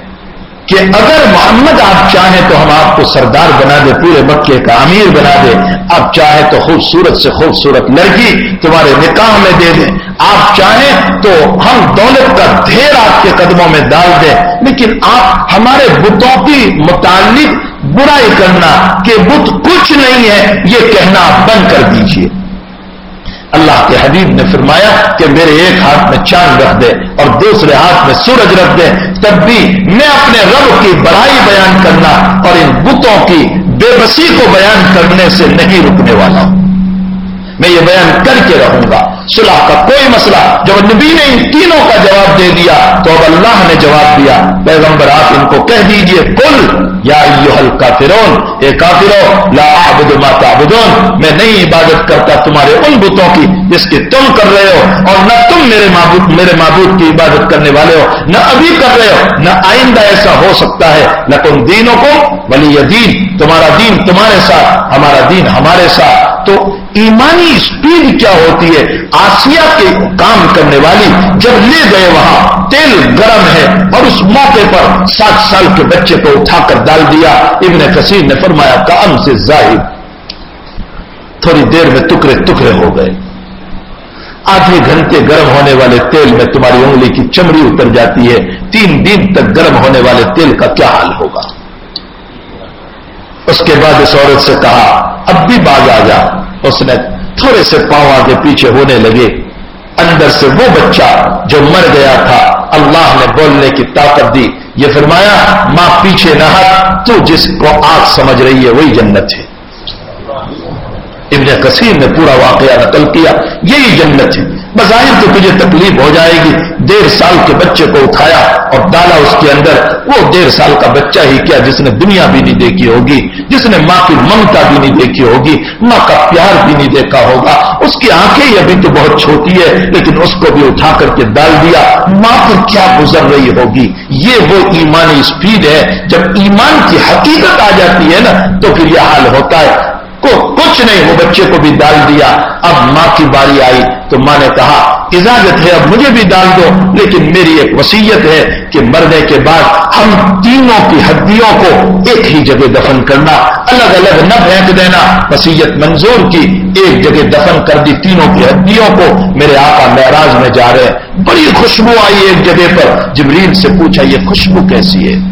کہ اگر محمد آپ چاہیں تو ہم آپ کو سردار بنا دیں پورے مکے کا امیر بنا دیں آپ چاہیں تو خوبصورت سے خوبصورت لڑکی تمہارے نکاح میں دے دیں۔ آپ چاہیں تو ہم دولت کا ڈھیر آپ کے قدموں میں ڈال دیں۔ لیکن آپ ہمارے بتوں کی متعلق برائی کرنا کہ بت کچھ نہیں ہے، یہ کہنا بند کر دیجیے۔ اللہ کے حبیب نے فرمایا کہ میرے ایک ہاتھ میں چاند رکھ دے اور دوسرے ہاتھ میں سورج رکھ دے، تب بھی میں اپنے رب کی بڑائی بیان کرنا اور ان بتوں کی بے بسی کو بیان کرنے سے نہیں رکنے والا ہوں۔ میں یہ بیان کر کے رہوں گا۔ صلح کا کوئی مسئلہ جب نبی نے ان تینوں کا جواب دے دیا، تو اب اللہ نے جواب دیا۔ پیغمبر آپ ان کو کہہ دیجیے کل یا کافرون اے کافرو، لا اعبد ما تعبدون، میں نہیں عبادت کرتا تمہارے ان بتوں کی جس کی تم کر رہے ہو، اور نہ تم میرے معبود میرے معبود کی عبادت کرنے والے ہو، نہ ابھی کر رہے ہو، نہ آئندہ ایسا ہو سکتا ہے۔ نہ تم دینوں کو ولی دین، تمہارا دین تمہارے ساتھ، ہمارا دین ہمارے ساتھ۔ تو ایمانی اسپیڈ کیا ہوتی ہے؟ آسیا کے کام کرنے والی جب لے گئے وہاں، تیل گرم ہے اور اس موقع پر سات سال کے بچے کو اٹھا کر ڈال دیا۔ ابن کثیر نے فرمایا کام سے ظاہر تھوڑی دیر میں ٹکڑے ٹکڑے ہو گئے۔ آدھے گھنٹے گرم ہونے والے تیل میں تمہاری انگلی کی چمڑی اتر جاتی ہے۔ تین دن تک گرم ہونے والے تیل کا کیا حال ہوگا؟ اس کے بعد اس عورت سے کہا، اب بھی باز آ جا۔ اس نے تھوڑے سے پاؤں آگے پیچھے ہونے لگے۔ اندر سے وہ بچہ جو مر گیا تھا، اللہ نے بولنے کی طاقت دی۔ یہ فرمایا، ماں پیچھے نہ ہٹ، تو جس کو آگ سمجھ رہی ہے، وہی جنت ہے۔ ابن کثیر نے پورا واقعہ نقل کیا۔ یہی جنت ہے۔ بظاہر تو تجھے تکلیف ہو جائے گی۔ ڈیڑھ سال کے بچے کو اٹھایا اور ڈالا اس کے اندر۔ وہ ڈیڑھ سال کا بچہ ہی کیا جس نے دنیا بھی نہیں دیکھی ہوگی، جس نے ماں کی ممتا بھی نہیں دیکھی ہوگی، ماں کا پیار بھی نہیں دیکھا ہوگا۔ اس کی آنکھیں ہی ابھی تو بہت چھوٹی ہے لیکن اس کو بھی اٹھا کر کے ڈال دیا۔ ماں پر کیا گزر رہی ہوگی؟ یہ وہ ایمانی اسپیڈ ہے۔ جب ایمان کی حقیقت آ جاتی ہے نا، تو پھر یہ حال ہوتا ہے۔ کو کچھ نہیں، وہ بچے کو بھی ڈال دیا۔ اب ماں کی باری آئی تو ماں نے کہا، اجازت ہے، اب مجھے بھی ڈال دو۔ لیکن میری ایک وسیعت ہے کہ مرنے کے بعد ہم تینوں کی ہڈیوں کو ایک ہی جگہ دفن کرنا، الگ الگ نہ پھینک دینا۔ وسیعت منظور کی، ایک جگہ دفن کر دی تینوں کی ہڈیوں کو۔ میرے آقا معراج میں جا رہے ہیں۔ بڑی خوشبو آئی ایک جگہ پر۔ جبریل سے پوچھا، یہ خوشبو کیسی ہے؟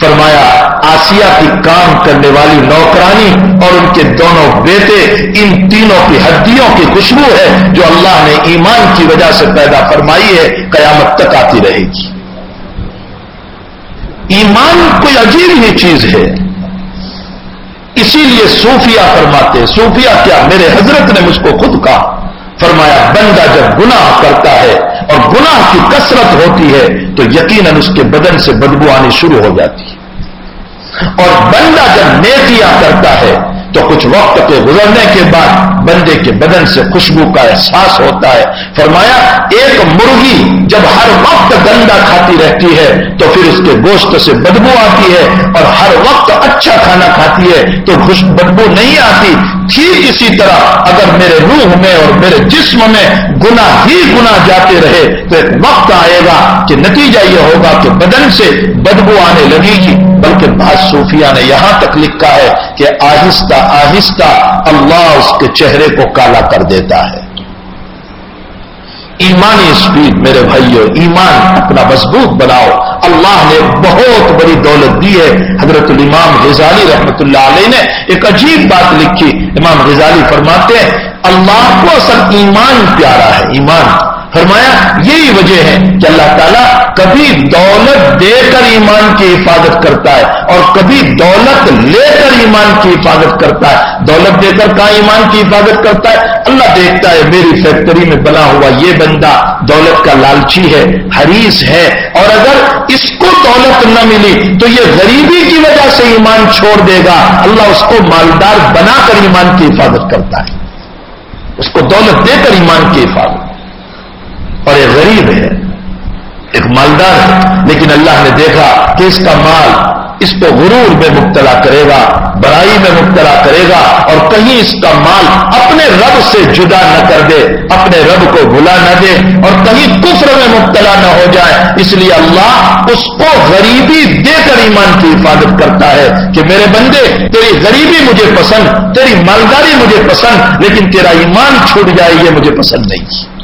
فرمایا، آسیہ کی کام کرنے والی نوکرانی اور ان کے دونوں بیٹے، ان تینوں کی ہڈیوں کی خوشبو ہے جو اللہ نے ایمان کی وجہ سے پیدا فرمائی ہے، قیامت تک آتی رہے گی۔ ایمان کوئی عجیب ہی چیز ہے۔ اسی لیے صوفیہ فرماتے صوفیہ کیا، میرے حضرت نے مجھ کو خود کہا۔ فرمایا، بندہ جب گناہ کرتا ہے اور گناہ کی کثرت ہوتی ہے، تو یقیناً اس کے بدن سے بدبو آنی شروع ہو جاتی ہے۔ اور بندہ جب نیکیاں کرتا ہے، تو کچھ وقت کے گزرنے کے بعد بندے کے بدن سے خوشبو کا احساس ہوتا ہے۔ فرمایا، ایک مرغی جب ہر وقت گندا کھاتی رہتی ہے، تو پھر اس کے گوشت سے بدبو آتی ہے اور ہر وقت اچھا کھانا کھاتی ہے، تو خوش بدبو نہیں آتی۔ ٹھیک اسی طرح اگر میرے روح میں اور میرے جسم میں گنا ہی گنا جاتے رہے، تو ایک وقت آئے گا کہ نتیجہ یہ ہوگا کہ بدن سے بدبو آنے لگے گی۔ بلکہ بعض صوفیہ نے یہاں تک لکھا ہے کہ آہستہ آہستہ اللہ اس کے چہرے کو کالا کر دیتا ہے۔ ایمانی اسپیڈ میرے بھائیوں ایمان اپنا مضبوط بناؤ۔ اللہ نے بہت بڑی دولت دی ہے۔ حضرت الامام غزالی رحمت اللہ علیہ نے ایک عجیب بات لکھی۔ امام غزالی فرماتے ہیں، اللہ کو اصل ایمان پیارا ہے، ایمان۔ فرمایا، یہی وجہ ہے کہ اللہ تعالیٰ کبھی دولت دے کر ایمان کی حفاظت کرتا ہے اور کبھی دولت لے کر ایمان کی حفاظت کرتا ہے۔ دولت دے کر کہاں ایمان کی حفاظت کرتا ہے؟ اللہ دیکھتا ہے، میری فیکٹری میں بنا ہوا یہ بندہ دولت کا لالچی ہے، حریص ہے۔ اور اگر اس کو دولت نہ ملی تو یہ غریبی کی وجہ سے ایمان چھوڑ دے گا۔ اللہ اس کو مالدار بنا کر ایمان کی حفاظت کرتا ہے۔ اس کو دولت دے کر ایمان کی حفاظت۔ اور ایک غریب ہے، ایک مالدار ہے، لیکن اللہ نے دیکھا کہ اس کا مال اس کو غرور میں مبتلا کرے گا، برائی میں مبتلا کرے گا اور کہیں اس کا مال اپنے رب سے جدا نہ کر دے، اپنے رب کو بھلا نہ دے اور کہیں کفر میں مبتلا نہ ہو جائے۔ اس لیے اللہ اس کو غریبی دے کر ایمان کی حفاظت کرتا ہے کہ میرے بندے، تیری غریبی مجھے پسند، تیری مالداری مجھے پسند، لیکن تیرا ایمان چھوٹ جائے یہ مجھے پسند نہیں۔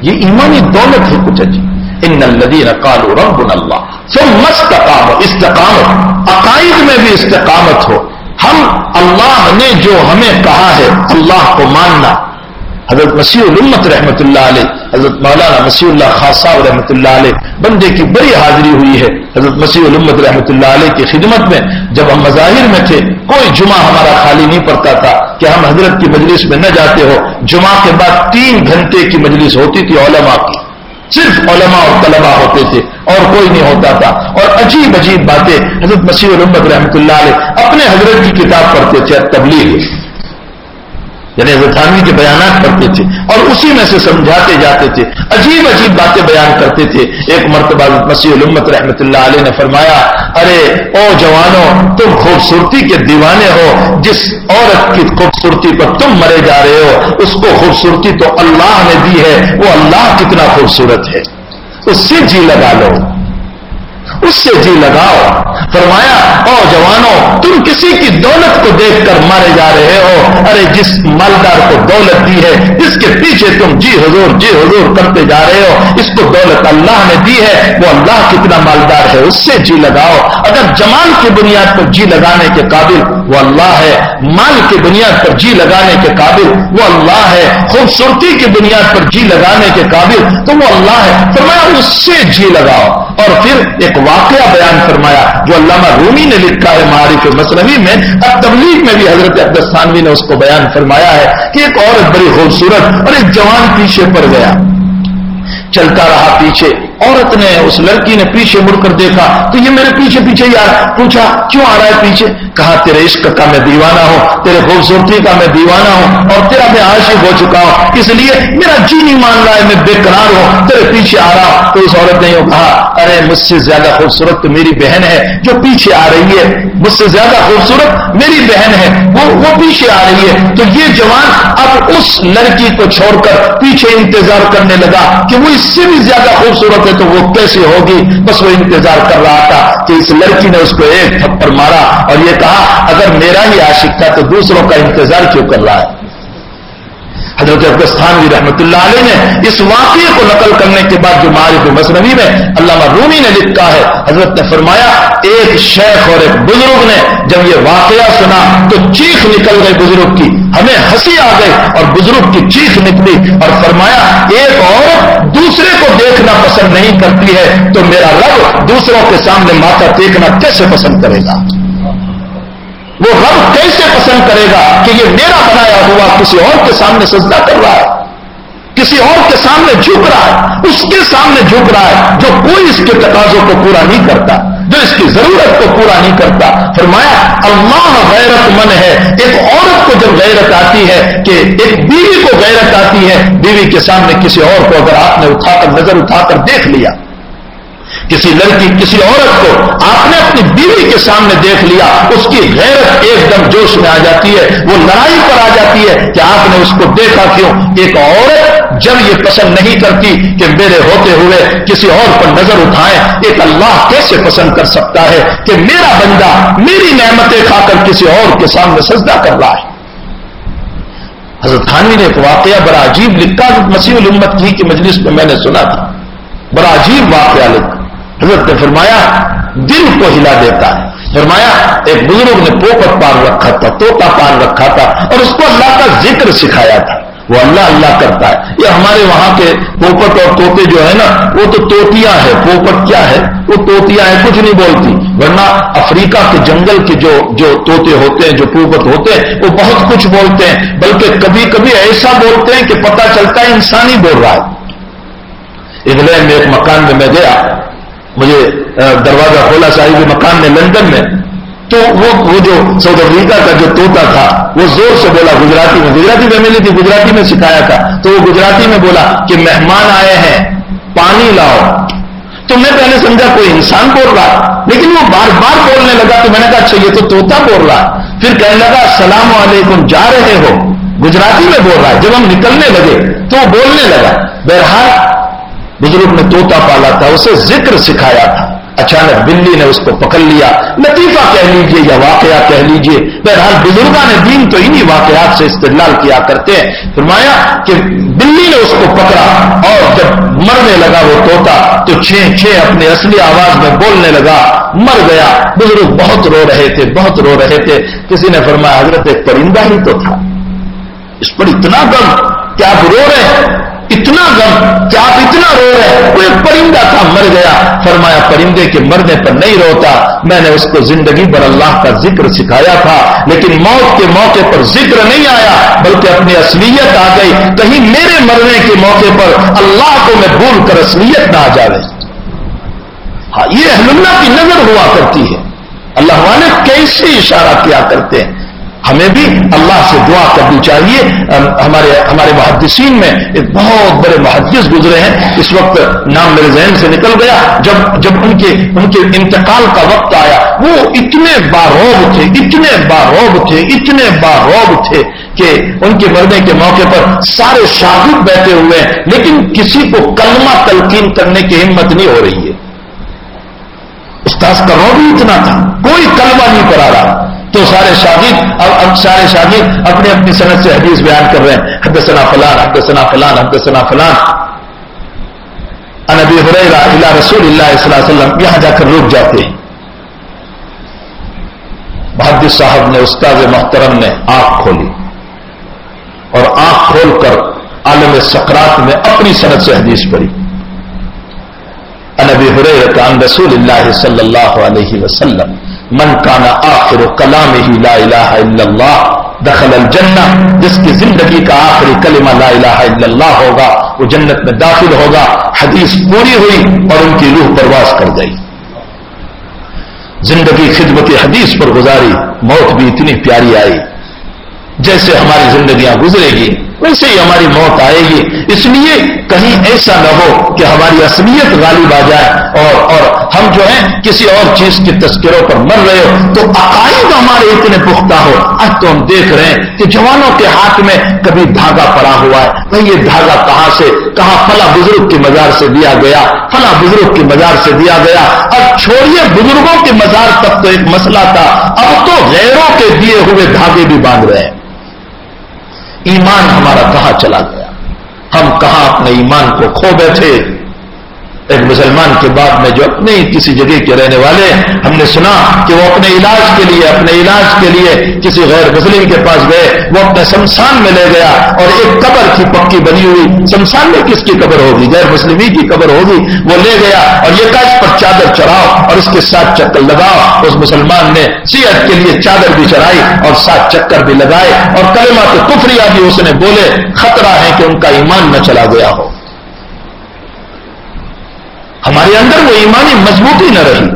یہ ایمانی دولت ہے کچھ اچھی جی۔ ان الدین قالوا ربنا اللہ ثم مستقام استقامت عقائد میں بھی استقامت ہو۔ ہم، اللہ نے جو ہمیں کہا ہے، اللہ کو ماننا۔ حضرت مسیح الامت رحمۃ اللہ علیہ، حضرت مولانا مسیح اللہ خاصا رحمۃ اللہ علیہ، بندے کی بڑی حاضری ہوئی ہے۔ حضرت مسیح الامت رحمۃ اللہ علیہ کی خدمت میں جب ہم مظاہر میں تھے، کوئی جمعہ ہمارا خالی نہیں پڑتا تھا کہ ہم حضرت کی مجلس میں نہ جاتے ہو۔ جمعہ کے بعد تین گھنٹے کی مجلس ہوتی تھی علماء کی۔ صرف علماء اور طلباء ہوتے تھے اور کوئی نہیں ہوتا تھا۔ اور عجیب عجیب باتیں حضرت مسیح الامت رحمۃ اللہ علیہ اپنے حضرت کی کتاب پڑھتے تھے، تبلیغ۔ یعنی تھانوی کے بیانات پڑھتے تھے اور اسی میں سے سمجھاتے جاتے تھے، عجیب عجیب باتیں بیان کرتے تھے۔ ایک مرتبہ مسیح الامت رحمۃ اللہ علیہ نے فرمایا، ارے او جوانوں تم خوبصورتی کے دیوانے ہو، جس عورت کی خوبصورتی پر تم مرے جا رہے ہو، اس کو خوبصورتی تو اللہ نے دی ہے، وہ اللہ کتنا خوبصورت ہے۔ اس سے جی لگا لو۔ اس سے جی لگاؤ۔ فرمایا، او جوانوں تم کسی کی دولت کو دیکھ کر مارے جا رہے ہو۔ ارے، جس مالدار کو دولت دی ہے جس کے پیچھے تم جی حضور جی حضور کرتے جا رہے ہو۔ اس کو دولت اللہ نے دی ہے، وہ اللہ کتنا مالدار ہے، اس سے جی لگاؤ۔ اگر جمال کی بنیاد پر جی لگانے کے قابل وہ اللہ ہے، مال کی بنیاد پر جی لگانے کے قابل وہ اللہ ہے، خوبصورتی کی بنیاد پر جی لگانے کے قابل تو وہ اللہ ہے۔ فرمایا، اس سے جی لگاؤ۔ اور پھر ایک واقعہ بیان فرمایا جو علامہ رومی نے لکھا ہے معارف مصنوعی میں، اب تبلیغ میں بھی حضرت عبدالستانوی نے اس کو بیان فرمایا ہے کہ ایک عورت بڑی خوبصورت اور ایک جوان پیچھے پڑ گیا۔ چلتا رہا پیچھے۔ عورت نے اس لڑکی نے پیچھے مڑ کر دیکھا تو یہ میرے پیچھے پیچھے ہی آ رہا پوچھا، کیوں آ رہا ہے پیچھے؟ کہا، تیرے عشق کا میں دیوانہ ہوں، تیرے خوبصورتی کا میں دیوانہ ہوں اور تیرا میں عاشق ہو چکا ہوں، اس لیے میرا جی نہیں مان رہا ہے، میں بے قرار ہوں، تیرے پیچھے آ رہا تو اس عورت نے یوں کہا، ارے، مجھ سے زیادہ خوبصورت تو میری بہن ہے جو پیچھے آ رہی ہے، مجھ سے زیادہ خوبصورت میری بہن ہے، وہ وہ پیچھے آ رہی ہے۔ تو یہ جوان اب اس لڑکی کو چھوڑ کر پیچھے انتظار کرنے لگا کہ وہ اس سے بھی زیادہ خوبصورت ہے تو وہ کیسے ہوگی؟ بس وہ انتظار کر رہا تھا کہ اس لڑکی نے اس کو ایک تھپڑ مارا اور یہ کہا، اگر میرا ہی عاشق تھا تو دوسروں کا انتظار کیوں کر رہا ہے؟ حضرت افغانستان رحمۃ اللہ علیہ نے اس واقعے کو نقل کرنے کے بعد جو معارف مصنوی میں علامہ رومی نے لکھا ہے، حضرت نے فرمایا، ایک شیخ اور ایک بزرگ نے جب یہ واقعہ سنا تو چیخ نکل گئی بزرگ کی۔ ہمیں ہنسی آ گئی اور بزرگ کی چیخ نکلی اور فرمایا، ایک اور دوسرے کو دیکھنا پسند نہیں کرتی ہے، تو میرا رب دوسروں کے سامنے ماتھا ٹیکنا کیسے پسند کرے گا؟ وہ رب کیسے پسند کرے گا کہ یہ میرا بنایا ہوا کسی اور کے سامنے سجدہ کر رہا ہے؟ کسی اور کے سامنے جھک رہا ہے؟ اس کے سامنے جھک رہا ہے جو کوئی اس کے تقاضوں کو پورا نہیں کرتا۔ جو اس کی ضرورت کو پورا نہیں کرتا۔ فرمایا، اللہ غیرت من ہے۔ ایک عورت کو جب غیرت آتی ہے کہ ایک بیوی کو غیرت آتی ہے، بیوی کے سامنے کسی اور کو اگر آپ نے اٹھا کر نظر اٹھا کر دیکھ لیا۔ کسی لڑکی، کسی عورت کو آپ نے اپنی بیوی کے سامنے دیکھ لیا، اس کی غیرت ایک دم جوش میں آ جاتی ہے، وہ لڑائی پر آ جاتی ہے کہ آپ نے اس کو دیکھا کیوں؟ ایک عورت جب یہ پسند نہیں کرتی کہ میرے ہوتے ہوئے کسی اور پر نظر اٹھائیں، ایک اللہ کیسے پسند کر سکتا ہے کہ میرا بندہ میری نعمتیں کھا کر کسی اور کے سامنے سجدہ کر رہا ہے؟ حضرت خانوی نے ایک واقعہ بڑا عجیب لکھا مسیح الامت کی مجلس میں میں نے سنا تھا۔ بڑا عجیب واقعہ لکھا۔ حضرت نے فرمایا، دل کو ہلا دیتا ہے۔ فرمایا، ایک بزرگ نے پوپٹ پال رکھا تھا توتا پال رکھا تھا اور اس کو اللہ کا ذکر سکھایا تھا۔ وہ اللہ اللہ کرتا ہے۔ یہ ہمارے وہاں کے پوپٹ اور توتے جو ہے نا، وہ تو توتیاں ہے پوپٹ کیا ہے؟ وہ توتیاں ہیں، کچھ نہیں بولتی۔ ورنہ افریقہ کے جنگل کے جو جو توتے ہوتے ہیں، جو پوپٹ ہوتے ہیں، وہ بہت کچھ بولتے ہیں۔ بلکہ کبھی کبھی ایسا بولتے ہیں کہ پتہ چلتا ہے انسانی بول رہا ہے۔ انگلینڈ میں ایک مکان میں میں گیا۔ مجھے دروازہ کھولا صاحب مکان میں، لندن میں، تو وہ وہ جو ساؤتھ افریقہ کا جو توتا تھا، وہ زور سے بولا گجراتی میں، گجراتی فیملی تھی گجراتی میں سکھایا تھا، تو وہ گجراتی میں بولا کہ مہمان آئے ہیں، پانی لاؤ۔ تو میں پہلے سمجھا کوئی انسان بول رہا، لیکن وہ بار بار بولنے لگا، تو میں نے کہا اچھا یہ تو توتا بول رہا۔ پھر کہنے لگا، السلام علیکم، جا رہے ہو۔ گجراتی میں بول رہا ہے۔ جب ہم نکلنے لگے، تو وہ بولنے لگا، بہرحال بزرگ نے توتا پالا تھا، اسے ذکر سکھایا تھا۔ اچانک بلی نے اس کو پکڑ لیا۔ لطیفہ کہہ لیجیے یا واقعہ کہہ لیجیے۔ بہرحال بزرگان دین تو انہی واقعات سے استدلال کیا کرتے ہیں۔ فرمایا کہ بلی نے اس کو پکڑا اور جب مرنے لگا وہ توتا تو چھ چھ اپنے اصلی آواز میں بولنے لگا۔ مر گیا۔ بزرگ بہت رو رہے تھے، بہت رو رہے تھے۔ کسی نے فرمایا، حضرت ایک پرندہ ہی تو تھا۔ اس پر اتنا غم، کیا آپ رو رہے ہیں؟ اتنا غم کیا آپ اتنا رو رہے وہ ایک پرندہ تھا مر گیا۔ فرمایا، پرندے کے مرنے پر نہیں روتا۔ میں نے اس کو زندگی بھر اللہ کا ذکر سکھایا تھا، لیکن موت کے موقع پر ذکر نہیں آیا، بلکہ اپنی اصلیت آ گئی۔ کہیں میرے مرنے کے موقع پر اللہ کو میں بھول کر اصلیت نہ آ جائے ہاں یہ اللہ کی نظر ہوا کرتی ہے۔ اللہ والے کیسے اشارہ کیا کرتے ہیں؟ ہمیں بھی اللہ سے دعا کرنی چاہیے۔ ہمارے ہمارے محدثین میں ایک بہت بڑے محدث گزرے ہیں۔ اس وقت نام میرے ذہن سے نکل گیا۔ جب جب ان کے ان کے انتقال کا وقت آیا، وہ اتنے باروب تھے، اتنے باروب تھے، اتنے باروب تھے کہ ان کے مرنے کے موقع پر سارے شاگرد بیٹھے ہوئے ہیں۔ لیکن کسی کو کلمہ تلقین کرنے کی ہمت نہیں ہو رہی ہے۔ استاذ کا روب ہی اتنا تھا، کوئی کلمہ نہیں کرا رہا۔ تو سارے شاگرد اب سارے شاگرد اپنی اپنی صنعت سے حدیث بیان کر رہے ہیں۔ حد فلان حد ثنا فلان۔ حد فلان انبی رسول اللہ صلی اللہ علیہ وسلم، یہاں جا کر رک جاتے ہیں۔ محدث صاحب نے استاد محترم نے آنکھ کھولی۔ اور آنکھ کھول کر عالم سکرات میں اپنی صنعت سے حدیث پڑھی۔ ابی حریرت عن رسول اللہ صلی اللہ علیہ وسلم۔ من کانا آخر کلام ہی لا الہ الا اللہ دخل الجنہ، جس کی زندگی کا آخری کلمہ لا الہ الا اللہ ہوگا، وہ جنت میں داخل ہوگا، حدیث پوری ہوئی اور ان کی روح پرواز کر گئی۔ زندگی خدمت حدیث پر گزاری، موت بھی اتنی پیاری آئی، جیسے ہماری زندگیاں گزرے گی۔ ویسے ہی ہماری موت آئے گی۔ اس لیے کہیں ایسا نہ ہو کہ ہماری اصلیت غالب آ جائے اور اور ہم جو ہیں کسی اور چیز کے تذکروں پر مر رہے ہو تو عقائد ہمارے اتنے پختہ ہو۔ اب تو ہم دیکھ رہے ہیں کہ جوانوں کے ہاتھ میں کبھی دھاگا پڑا ہوا ہے۔ بھائی یہ دھاگا کہاں سے کہاں فلاں بزرگ کی مزار سے دیا گیا؟ فلاں بزرگ کی مزار سے دیا گیا۔ اب چھوڑیے بزرگوں کے مزار تک تو ایک مسئلہ تھا۔ اب تو غیروں کے دیے ہوئے دھاگے بھی باندھ رہے ہیں۔ ایمان ہمارا کہاں چلا گیا؟ ہم کہاں اپنے ایمان کو کھو بیٹھے؟ ایک مسلمان کے بعد میں جو اپنے کسی جگہ کے رہنے والے ہم نے سنا کہ وہ اپنے علاج کے لیے، اپنے علاج کے لیے کسی غیر مسلم کے پاس گئے۔ وہ اپنے شمشان میں لے گیا اور ایک قبر کی پکی بنی ہوئی۔ شمشان میں کس کی قبر ہوگی؟ غیر مسلم کی قبر ہوگی۔ وہ لے گیا اور یہ کہا اس پر چادر چڑھاؤ اور اس کے ساتھ چکر لگاؤ۔ اس مسلمان نے سیاحت کے لیے چادر بھی چڑھائی اور ساتھ چکر بھی لگائے اور کلمہ تو کفری بھی اس نے بولے، خطرہ ہے کہ ان کا ایمان نہ چلا گیا ہو۔ ہمارے اندر وہ ایمانی مضبوطی نہ رہی۔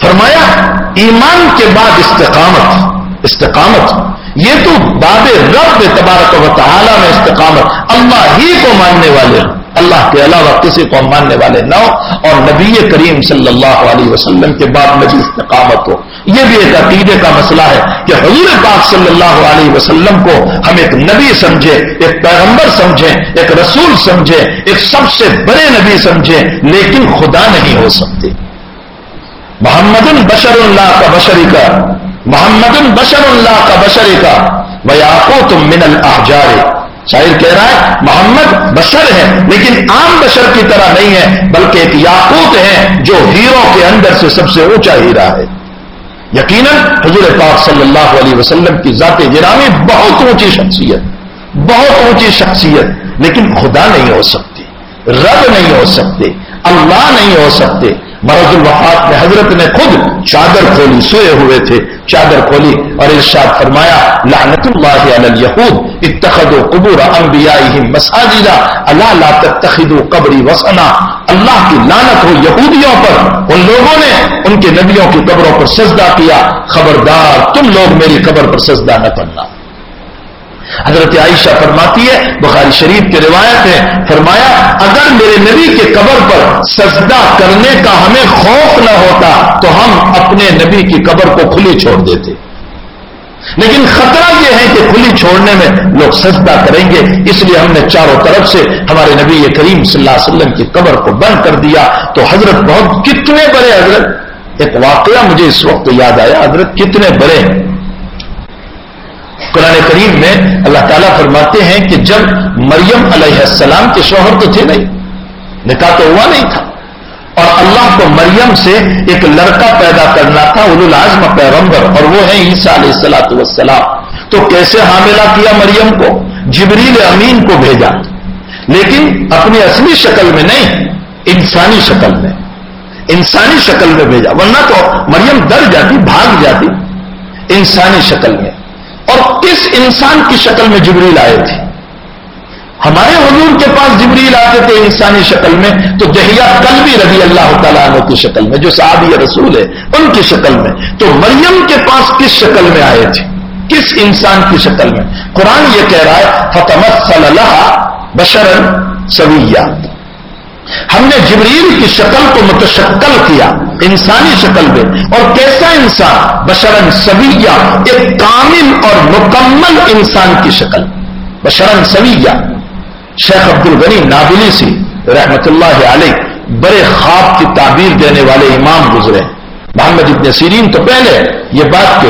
فرمایا، ایمان کے بعد استقامت استقامت۔ یہ تو باب رب تبارک و تعالی میں استقامت۔ اللہ ہی کو ماننے والے ہیں۔ اللہ کے علاوہ کسی کو ماننے والے نہ ہو اور نبی کریم صلی اللہ علیہ وسلم کے بعد میں بھی استقامت ہو۔ یہ بھی ایک عقیدے کا مسئلہ ہے کہ حضور پاک صلی اللہ علیہ وسلم کو ہم ایک نبی سمجھے ایک پیغمبر سمجھیں، ایک رسول سمجھیں، ایک سب سے بڑے نبی سمجھیں، لیکن خدا نہیں ہو سکتے۔ محمد البشر اللہ کا بشری کا محمد البشر اللہ کا بشری کا وہ آخو تم من الحجار شاعر کہہ رہا ہے، محمد بشر ہے، لیکن عام بشر کی طرح نہیں ہے، بلکہ ایک یاقوت ہے جو ہیرو کے اندر سے سب سے اونچا ہیرا ہے۔ یقیناً حضور پاک صلی اللہ علیہ وسلم کی ذات گرامی بہت اونچی شخصیت، بہت اونچی شخصیت، لیکن خدا نہیں ہو سکتی رب نہیں ہو سکتے، اللہ نہیں ہو سکتے مرض الوفات میں حضرت نے خود چادر کھولی، سوئے ہوئے تھے چادر کھولی اور ارشاد فرمایا لعنت اللہ علی الیہود، اتخذوا قبور انبیائہم مساجدا الا لا تتخذوا قبری وسنا اللہ کی لعنت ہو یہودیوں پر، ان لوگوں نے ان کے نبیوں کی قبروں پر سجدہ کیا۔ خبردار، تم لوگ میری قبر پر سجدہ نہ کرنا۔ حضرت عائشہ فرماتی ہے، بخاری شریف کی روایت ہے، فرمایا، اگر میرے نبی کے قبر پر سجدہ کرنے کا ہمیں خوف نہ ہوتا، تو ہم اپنے نبی کی قبر کو کھلی چھوڑ دیتے۔ لیکن خطرہ یہ ہے کہ کھلی چھوڑنے میں لوگ سجدہ کریں گے، اس لیے ہم نے چاروں طرف سے ہمارے نبی کریم صلی اللہ علیہ وسلم کی قبر کو بند کر دیا۔ تو حضرت بہت کتنے بڑے حضرت، ایک واقعہ مجھے اس وقت یاد آیا، حضرت کتنے بڑے قرآن کریم میں اللہ تعالیٰ فرماتے ہیں کہ جب مریم علیہ السلام کے شوہر تو تھے نہیں، نکاح تو ہوا نہیں تھا۔ اور اللہ کو مریم سے ایک لڑکا پیدا کرنا تھا العظم پیغمبر، اور وہ ہے عیسیٰ علیہ السلاۃ والسلام تو کیسے حاملہ کیا مریم کو؟ جبریل امین کو بھیجا۔ لیکن اپنی اصلی شکل میں نہیں، انسانی شکل میں۔ انسانی شکل میں بھیجا۔ ورنہ تو مریم ڈر جاتی، بھاگ جاتی، انسانی شکل میں۔ اور کس انسان کی شکل میں جبریل آئے تھے۔ ہمارے حضور کے پاس جبریل آتے تھے انسانی شکل میں، تو دہیا کل بھی رضی اللہ تعالیٰ عنہ کی شکل میں، جو صحابی رسول ہے، ان کی شکل میں۔ تو مریم کے پاس کس شکل میں آئے تھے؟ کس انسان کی شکل میں؟ قرآن یہ کہہ رہا ہے فتمت صلی اللہ بشرن سویہ ہم نے جبریل کی شکل کو متشکل کیا، انسانی شکل میں۔ اور کیسا انسان؟ بشرن سویہ، ایک کامل اور مکمل انسان کی شکل۔ بشرن سویہ۔ شیخ عبد الغنی نابلی سی رحمت اللہ علیہ بڑے خواب کی تعبیر دینے والے امام گزرے۔ محمد ابن سیرین تو پہلے یہ بات کہ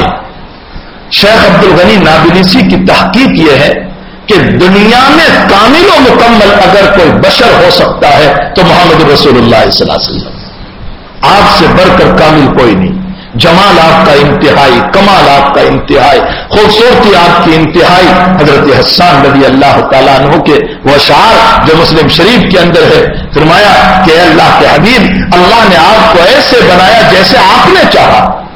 شیخ عبد الغنی نابلیسی کی تحقیق یہ ہے کہ دنیا میں کامل و مکمل اگر کوئی بشر ہو سکتا ہے تو محمد رسول اللہ صلی اللہ علیہ وسلم۔ آپ سے بڑھ کر کامل کوئی نہیں۔ جمال آپ کا انتہائی، کمال آپ کا انتہائی، خوبصورتی آپ کی انتہائی۔ حضرت حسان رضی اللہ تعالیٰ عنہ کے وہ شعر جو مسلم شریف کے اندر ہے، فرمایا کہ اللہ کے حبیب، اللہ نے آپ کو ایسے بنایا جیسے آپ نے چاہا۔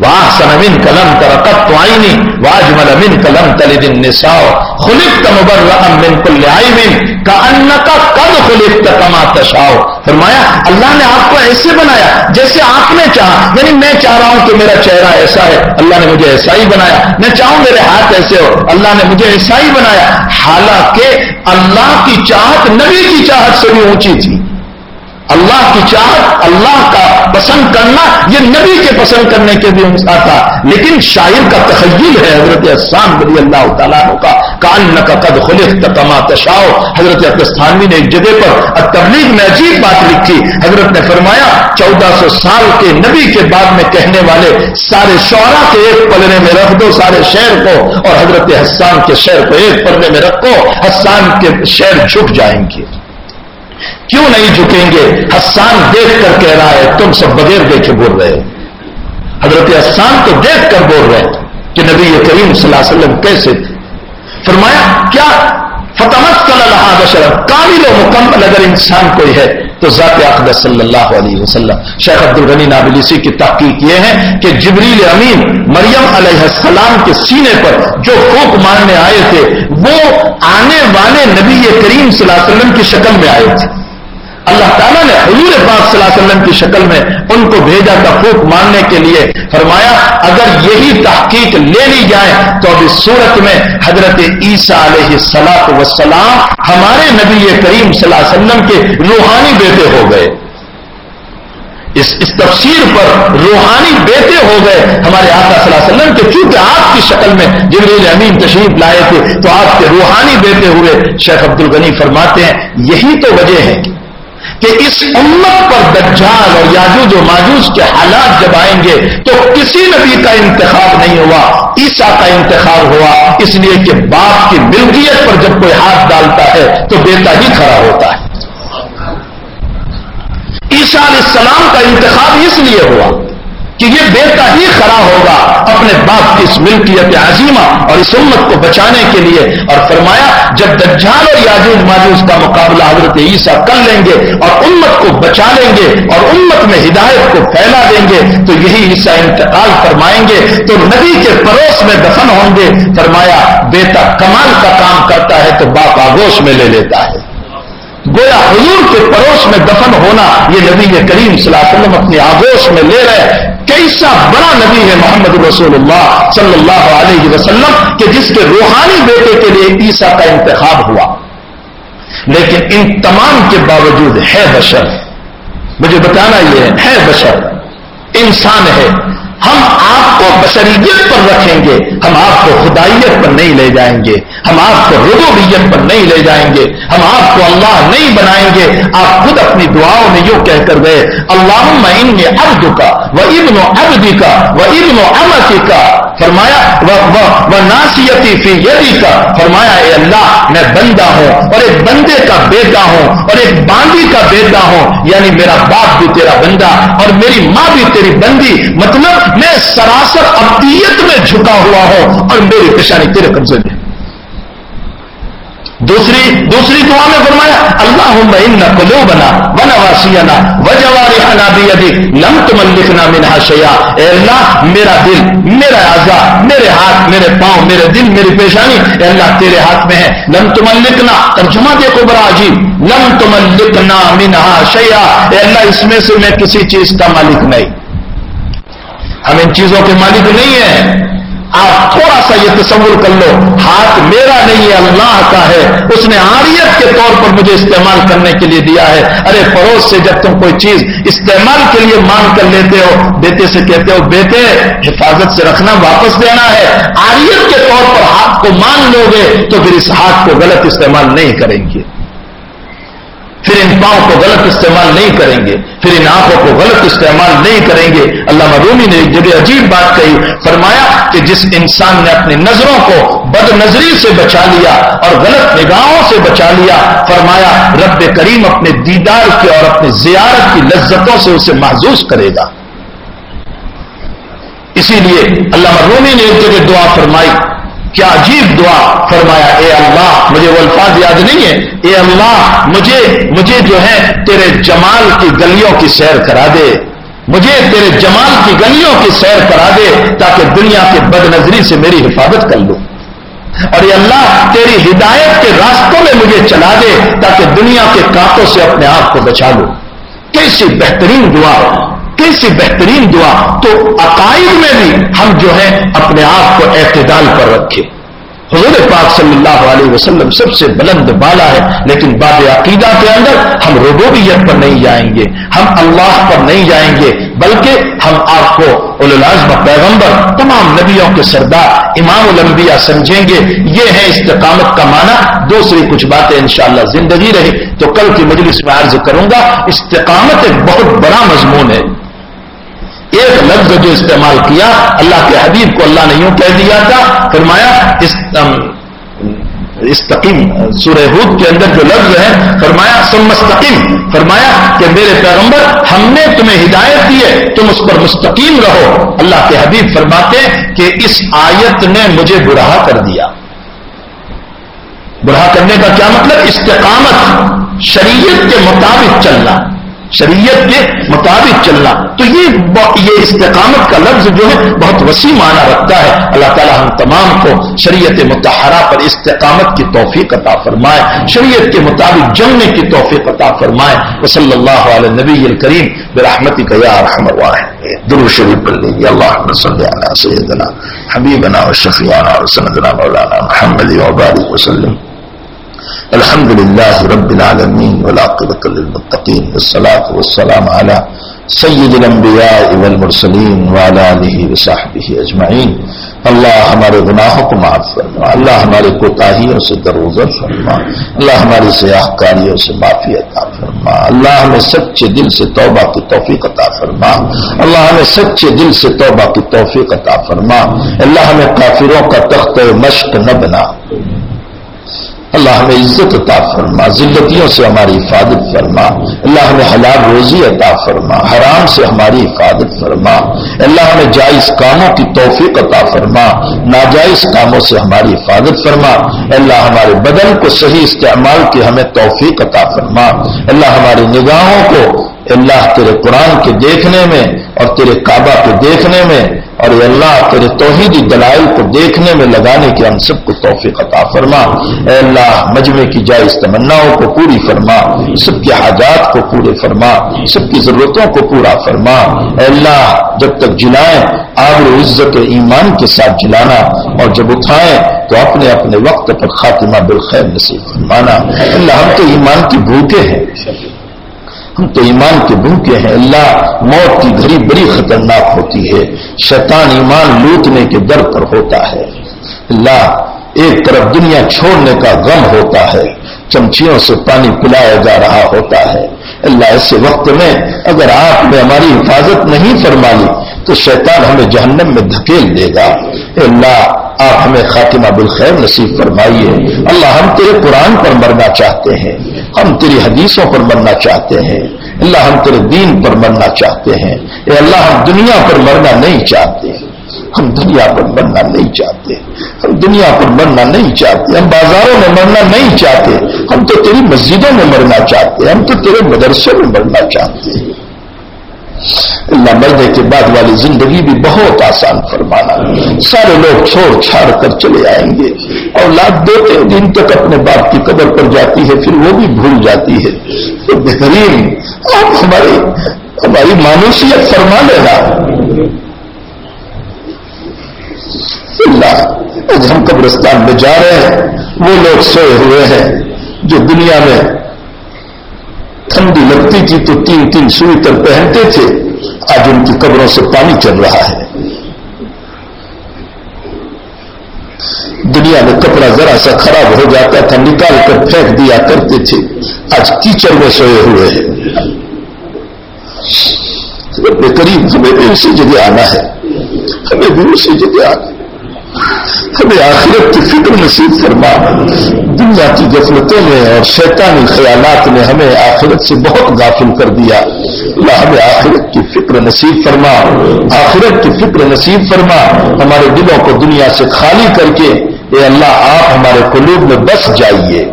واہ سنمن کلم ترقت تو آئینی واج ملمن کلم تل دن نساؤ خلک تمبر من کل آئین کا ان کا کد خلک کما تشاؤ فرمایا، اللہ نے آپ کو ایسے بنایا جیسے آپ نے چاہا۔ یعنی میں چاہ رہا ہوں کہ میرا چہرہ ایسا ہے۔ اللہ نے مجھے ایسا ہی بنایا۔ میں چاہوں میرے ہاتھ ایسے ہو اللہ نے مجھے ایسا ہی بنایا۔ حالانکہ اللہ کی چاہت نبی کی چاہت سے بھی اونچی تھی۔ اللہ کی چاہت، اللہ کا پسند کرنا، یہ نبی کے پسند کرنے کے بھی تھا۔ لیکن شاعر کا تخیل ہے حضرت اسان رضی اللہ تعالیٰ کا۔ کان کا قد خلف تما تشاؤ حضرت اقستانوی نے ایک جگہ پر تبلیغ میں عجیب بات لکھی۔ حضرت نے فرمایا، چودہ سو سال کے نبی کے بعد میں کہنے والے سارے شعرا کے ایک پلنے میں رکھ دو، سارے شہر کو۔ اور حضرت حسان کے شہر کو ایک پلنے میں رکھو، حسان کے شہر جھک جائیں گے۔ کیوں نہیں جھکیں گے؟ حسان دیکھ کر کہہ رہا ہے، تم سب بغیر دیکھے بول رہے ہو۔ حضرت حسان تو دیکھ کر بول رہے کہ نبی کریم صلی اللہ علیہ وسلم کیسے تھے۔ فرمایا، کیا فتمت صلی بشر کامل و مکمل اگر انسان کوئی ہے تو ذات اقدس صلی اللہ علیہ وسلم۔ شیخ عبد الغنی نابلیسی کی تحقیق یہ ہے کہ جبریل امین مریم علیہ السلام کے سینے پر جو پھوک مارنے آئے تھے، وہ آنے والے نبی کریم صلی اللہ علیہ وسلم کی شکل میں آئے تھے۔ اللہ تعالیٰ نے حضور پاک صلی اللہ علیہ وسلم کی شکل میں ان کو بھیجا تھا پھوک مارنے کے لیے۔ فرمایا، اگر یہی تحقیق لے لی جائے تو اب اس صورت میں حضرت عیسیٰ علیہ السلاط وسلام ہمارے نبی کریم صلی اللہ علیہ وسلم کے روحانی بیٹے ہو گئے۔ اس اس تفسیر پر روحانی بیٹے ہو گئے ہمارے آقا صلی اللہ علیہ وسلم کے، چونکہ آپ کی شکل میں جبریل امین تشریف لائے تھے، تو آپ کے روحانی بیٹے ہوئے شیخ عبد الغنی فرماتے ہیں، یہی تو وجہ ہے کہ اس امت پر دجال اور یاجوج و ماجوج کے حالات جب آئیں گے، تو کسی نبی کا انتخاب نہیں ہوا عیسا کا انتخاب ہوا، اس لیے کہ باپ کی ملکیت پر جب کوئی ہاتھ ڈالتا ہے، تو بیٹا ہی کھڑا ہوتا ہے۔ عیسیٰ علیہ السلام کا انتخاب اس لیے ہوا کہ یہ بیٹا ہی کھڑا ہوگا اپنے باپ کی اس ملکیت عظیمہ اور اس امت کو بچانے کے لیے اور فرمایا، جب دجال اور یاجوج ماجوج کا مقابلہ حضرت عیسیٰ کر لیں گے اور امت کو بچا لیں گے اور امت میں ہدایت کو پھیلا دیں گے، تو یہی عیسیٰ انتقال فرمائیں گے، تو نبی کے پڑوس میں دفن ہوں گے۔ فرمایا، بیٹا کمال کا کام کرتا ہے تو باپ آگوش میں لے لیتا ہے۔ گویا حضور کے پڑوس میں دفن ہونا یہ نبی کریم صلی اللہ علیہ وسلم اپنی آگوش میں لے رہے کیسا بڑا نبی ہے محمد رسول اللہ صلی اللہ علیہ وسلم کہ جس کے روحانی بیٹے کے لیے عیسیٰ کا انتخاب ہوا۔ لیکن ان تمام کے باوجود ہے بشر۔ مجھے بتانا یہ ہے بشر۔ انسان ہے۔ ہم آپ کو بشریت پر رکھیں گے، ہم آپ کو خدائیت پر نہیں لے جائیں گے، ہم آپ کو ربوبیت پر نہیں لے جائیں گے، ہم آپ کو اللہ نہیں بنائیں گے۔ آپ خود اپنی دعاؤں میں یوں کہہ کر گئے اللہ ان میں ابد کا وہ ابن و ابدی کا وہ ابن و امتی کا فرمایا وہ ناسیتی فی یدی کا فرمایا، اے اللہ، میں بندہ ہوں اور ایک بندے کا بیٹا ہوں اور ایک باندی کا بیٹا ہوں یعنی میرا باپ بھی تیرا بندہ اور میری ماں بھی تیری بندی مطلب میں سراسر ابدیت میں جھکا ہوا ہوں اور میری پیشانی تیرے قبضے میں دوسری دوسری دعا میں فرمایا اللہ ان کلو بنا بنا واسینا وجوارحنا بیدی لم تملکنا منہا شیا اے اللہ، میرا دل، میرا اعضا میرے ہاتھ، میرے پاؤں، میرے دل، میری پیشانی، اے اللہ تیرے ہاتھ میں ہے۔ لم تملکنا، ترجمہ دیکھو بڑا عجیب۔ لم تملکنا منہا شیا اے اللہ، اس میں سے میں کسی چیز کا مالک نہیں۔ ہم ان چیزوں کے مالک نہیں ہیں۔ آپ تھوڑا سا یہ تصور کر لو، ہاتھ میرا نہیں ہے، اللہ کا ہے۔ اس نے آریت کے طور پر مجھے استعمال کرنے کے لیے دیا ہے۔ ارے پڑوس سے جب تم کوئی چیز استعمال کے لیے مانگ کر لیتے ہو، بیٹے سے کہتے ہو، بیٹے، حفاظت سے رکھنا، واپس دینا ہے۔ آریت کے طور پر ہاتھ کو مان لو گے، تو پھر اس ہاتھ کو غلط استعمال نہیں کریں گے۔ پھر ان پاؤں کو غلط استعمال نہیں کریں گے، پھر ان آنکھوں کو غلط استعمال نہیں کریں گے۔ اللہ رومی نے ایک جگہ عجیب بات کہی، فرمایا کہ جس انسان نے اپنی نظروں کو بد نظری سے بچا لیا اور غلط نگاہوں سے بچا لیا، فرمایا، رب کریم اپنے دیدار کے اور اپنی زیارت کی لذتوں سے اسے محظوظ کرے گا۔ اسی لیے اللہ رومی نے ایک جگہ دعا فرمائی کیا عجیب دعا فرمایا، اے اللہ، مجھے وہ الفاظ یاد نہیں ہے اے اللہ، مجھے مجھے جو ہے تیرے جمال کی گلیوں کی سیر کرا دے۔ مجھے تیرے جمال کی گلیوں کی سیر کرا دے تاکہ دنیا کے بد نظری سے میری حفاظت کر لوں۔ اور یہ اللہ، تیری ہدایت کے راستوں میں مجھے چلا دے تاکہ دنیا کے کانٹوں سے اپنے آپ کو بچا لوں۔ کیسی بہترین دعا کیسی بہترین دعا تو عقائد میں بھی ہم جو ہے اپنے آپ کو اعتدال پر رکھیں۔ حضور پاک صلی اللہ علیہ وسلم سب سے بلند بالا ہے، لیکن باب عقیدہ کے اندر ہم ربوبیت پر نہیں جائیں گے، ہم اللہ پر نہیں جائیں گے، بلکہ ہم آپ کو الازم پیغمبر، تمام نبیوں کے سردار، امام الانبیاء سمجھیں گے۔ یہ ہے استقامت کا معنی۔ دوسری کچھ باتیں انشاءاللہ زندگی رہی، تو کل کی مجلس میں عرض کروں گا، استقامت ایک بہت بڑا مضمون ہے۔ ایک لفظ جو استعمال کیا، اللہ کے حبیب کو اللہ نے یوں کہہ دیا تھا، فرمایا استقیم سورہ ہود کے اندر جو لفظ ہے، فرمایا سمستقیم فرمایا کہ میرے پیغمبر، ہم نے تمہیں ہدایت دی ہے، تم اس پر مستقیم رہو۔ اللہ کے حبیب فرماتے کہ اس آیت نے مجھے برہا کر دیا۔ برہا کرنے کا کیا مطلب؟ استقامت، شریعت کے مطابق چلنا۔ شریعت کے مطابق چلنا۔ تو یہ یہ استقامت کا لفظ جو ہے بہت وسیع معنی رکھتا ہے۔ اللہ تعالیٰ ہم تمام کو شریعت متحرہ پر استقامت کی توفیق عطا فرمائے۔ شریعت کے مطابق جمنے کی توفیق عطا فرمائے۔ وصلی اللہ علیہ نبی الکریم۔ برحمتی کا یا رحم درو شریف اللہ اللہ صلی علی سیدنا، حبیبنا و شفیعنا و سندنا مولانا محمد وبارک وسلم الحمد لله رب العالمين والعاقبة للمتقين والصلاة والسلام على سید الانبیاء والمرسلین وعلى آلہ وصحبہ اجمعین اللہ ہمارے گناہوں کو معاف فرما، اللہ ہمارے کوتاہیوں سے دروزر فرما، اللہ ہماری سیاہ کاریوں سے معافی عطا فرما، اللہ ہمیں سچے دل سے توبہ کی توفیق عطا فرما، اللہ ہمیں سچے دل سے توبہ کی توفیق عطا فرما، اللہ ہمیں کافروں کا تخت مشق نہ بنا۔ اللہ ہمیں عزت عطا فرما، ذلتیوں سے ہماری حفاظت فرما، اللہ ہمیں حلال روزی عطا فرما، حرام سے ہماری حفاظت فرما، اللہ ہمیں جائز کاموں کی توفیق عطا فرما، ناجائز کاموں سے ہماری حفاظت فرما، اللہ ہمارے بدن کو صحیح استعمال کی ہمیں توفیق عطا فرما، اللہ ہماری نگاہوں کو اللہ تیرے قرآن کے دیکھنے میں اور تیرے کعبہ کے دیکھنے میں اور یہ اللہ، تیرے توحیدی دلائل کو دیکھنے میں، لگانے کے ہم سب کو توفیق عطا فرما۔ اے اللہ، مجمع کی جائز تمناؤں کو پوری فرما، سب کے حاجات کو پورے فرما، سب کی ضرورتوں کو پورا فرما۔ اے اللہ، جب تک جلائیں، آبر عزت و ایمان کے ساتھ جلانا، اور جب اٹھائیں، تو اپنے اپنے وقت پر خاتمہ بالخیر نصیب فرمانا۔ اللہ، ہم تو ایمان کی بھوکے ہیں۔ ہم تو ایمان کے بھوکے ہیں۔ اللہ موت کی گھڑی بڑی خطرناک ہوتی ہے۔ شیطان ایمان لوٹنے کے در پر ہوتا ہے۔ اللہ ایک طرف دنیا چھوڑنے کا غم ہوتا ہے۔ چمچیوں سے پانی پلایا جا رہا ہوتا ہے۔ اللہ ایسے وقت میں اگر آپ نے ہماری حفاظت نہیں فرما لی تو شیطان ہمیں جہنم میں دھکیل دے گا۔ اللہ، آپ ہمیں خاتمہ بالخیر نصیب فرمائیے۔ اللہ ہم تیرے قرآن پر مرنا چاہتے ہیں۔ ہم تیری حدیثوں پر مرنا چاہتے ہیں۔ اللہ ہم تیرے دین پر مرنا چاہتے ہیں۔ اے اللہ، ہم دنیا پر مرنا نہیں چاہتے۔ ہم دنیا پر مرنا نہیں چاہتے۔ ہم دنیا پر مرنا نہیں چاہتے۔ ہم بازاروں میں مرنا نہیں چاہتے۔ ہم تو تیری مسجدوں میں مرنا چاہتے۔ ہم تو تیرے مدرسوں میں مرنا چاہتے۔ اللہ مرنے کے بعد والی زندگی بھی بہت آسان فرمانا۔ سارے لوگ چھوڑ چھاڑ کر چلے آئیں گے۔ اور لات دو تین دن تک اپنے باپ کی قبر پر جاتی ہے، پھر وہ بھی بھول جاتی ہے۔ تو بہترین، آپ ہماری ہماری مانوسیت فرما لینا۔ اللہ آج ہم قبرستان میں جا رہے ہیں۔ وہ لوگ سوئے ہوئے ہیں۔ جو دنیا میں ٹھنڈی لگتی تھی تو تین تین سویٹر پہنتے تھے۔ آج ان کی قبروں سے پانی چل رہا ہے۔ دنیا میں کپڑا ذرا سا خراب ہو جاتا تھا، نکال کر پھینک دیا کرتے تھے۔ آج کیچڑ میں سوئے ہوئے ہیں۔ قریب ہمیں بھی اسی جگہ آنا ہے۔ ہمیں بھی اسی جگہ آنا ہمیں آخرت کی فکر نصیب فرما۔ دنیا کی غفلتوں میں اور شیطانی خیالات نے ہمیں آخرت سے بہت غافل کر دیا۔ اللہ ہمیں آخرت کی فکر نصیب فرما۔ آخرت کی فکر نصیب فرما۔ ہمارے دلوں کو دنیا سے خالی کر کے اے اللہ، آپ ہمارے قلوب میں بس جائیے۔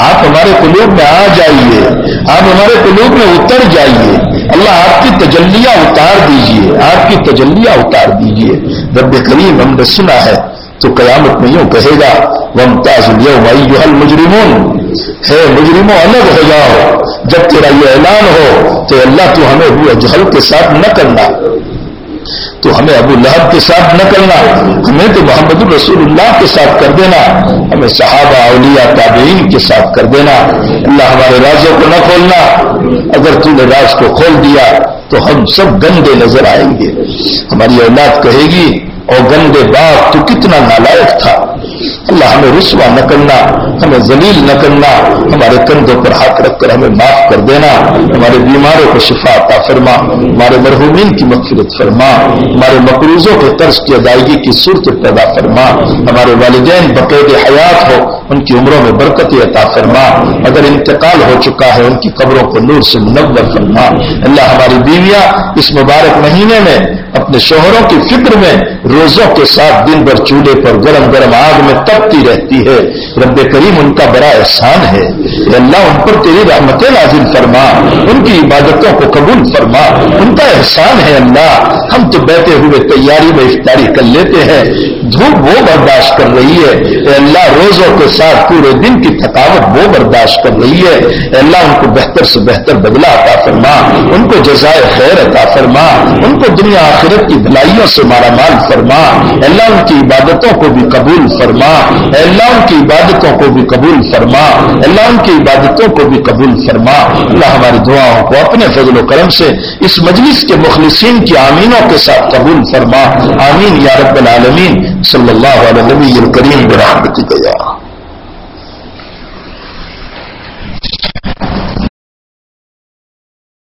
آپ ہمارے قلوب میں آ جائیے۔ آپ ہمارے قلوب میں اتر جائیے۔ اللہ آپ کی تجلیہ اتار دیجیے، آپ کی تجلیہ اتار دیجیے۔ رب کریم ہم نے سنا ہے، تو قیامت میں یوں کہے گا ممتاز مجرمون ہے مجرموں، الگ ہو جاؤ۔ جب تیرا یہ اعلان ہو، تو اللہ تو ہمیں ہوئے جہل کے ساتھ نہ کرنا۔ تو ہمیں ابو لہب کے ساتھ نہ کرنا، ہمیں تو محمد الرسول اللہ کے ساتھ کر دینا۔ ہمیں صحابہ اولیاء تابعین کے ساتھ کر دینا۔ اللہ ہمارے رازوں کو نہ کھولنا۔ اگر تم نے راز کو کھول دیا، تو ہم سب گندے نظر آئیں گے۔ ہماری اولاد کہے گی اور گندے باغ، تو کتنا نالائق تھا؟ اللہ ہمیں رسوا نہ کرنا، ہمیں ذلیل نہ کرنا، ہمارے کندھوں پر ہاتھ رکھ کر ہمیں معاف کر دینا، ہمارے بیماروں کو شفا عطا فرما، ہمارے مرحومین کی مغفرت فرما، ہمارے مقروضوں کے طرز کی ادائیگی کی صورت پیدا فرما، ہمارے والدین بقید حیات ہو ان کی عمروں میں برکت عطا فرما، اگر انتقال ہو چکا ہے، ان کی قبروں کو نور سے منور فرما۔ اللہ ہماری بیویاں اس مبارک مہینے میں اپنے شوہروں کی فکر میں روزوں کے ساتھ دن بھر چولہے پر گرم گرم آگ میں تپتی رہتی ہے۔ رب کریم ان کا بڑا احسان ہے۔ اللہ، ان پر تیری رحمت لازم فرما۔ ان کی عبادتوں کو قبول فرما۔ ان کا احسان ہے اللہ۔ ہم تو بیٹھے ہوئے تیاری میں افطاری کر لیتے ہیں۔ دھوپ وہ برداشت کر رہی ہے، اے اللہ روزوں کے ساتھ پورے دن کی تھکاوٹ وہ برداشت کر رہی ہے۔ اے اللہ ان کو بہتر سے بہتر بدلا عطا فرما، ان کو جزائے خیر عطا فرما، ان کو دنیا آخرت کی بھلائیوں سے مارا مال فرما۔ اے اللہ ان کی عبادتوں کو بھی قبول فرما۔ اے اللہ ان کی عبادتوں کو بھی قبول فرما۔ اے اللہ ان کی عبادتوں کو بھی قبول فرما۔ اللہ ہماری دعاؤں کو اپنے فضل و کرم سے اس مجلس کے مخلصین کی آمینوں کے ساتھ قبول فرما۔ آمین یا رب العالمین۔ صلی اللہ علیہ نبی الکریم برحمتک یا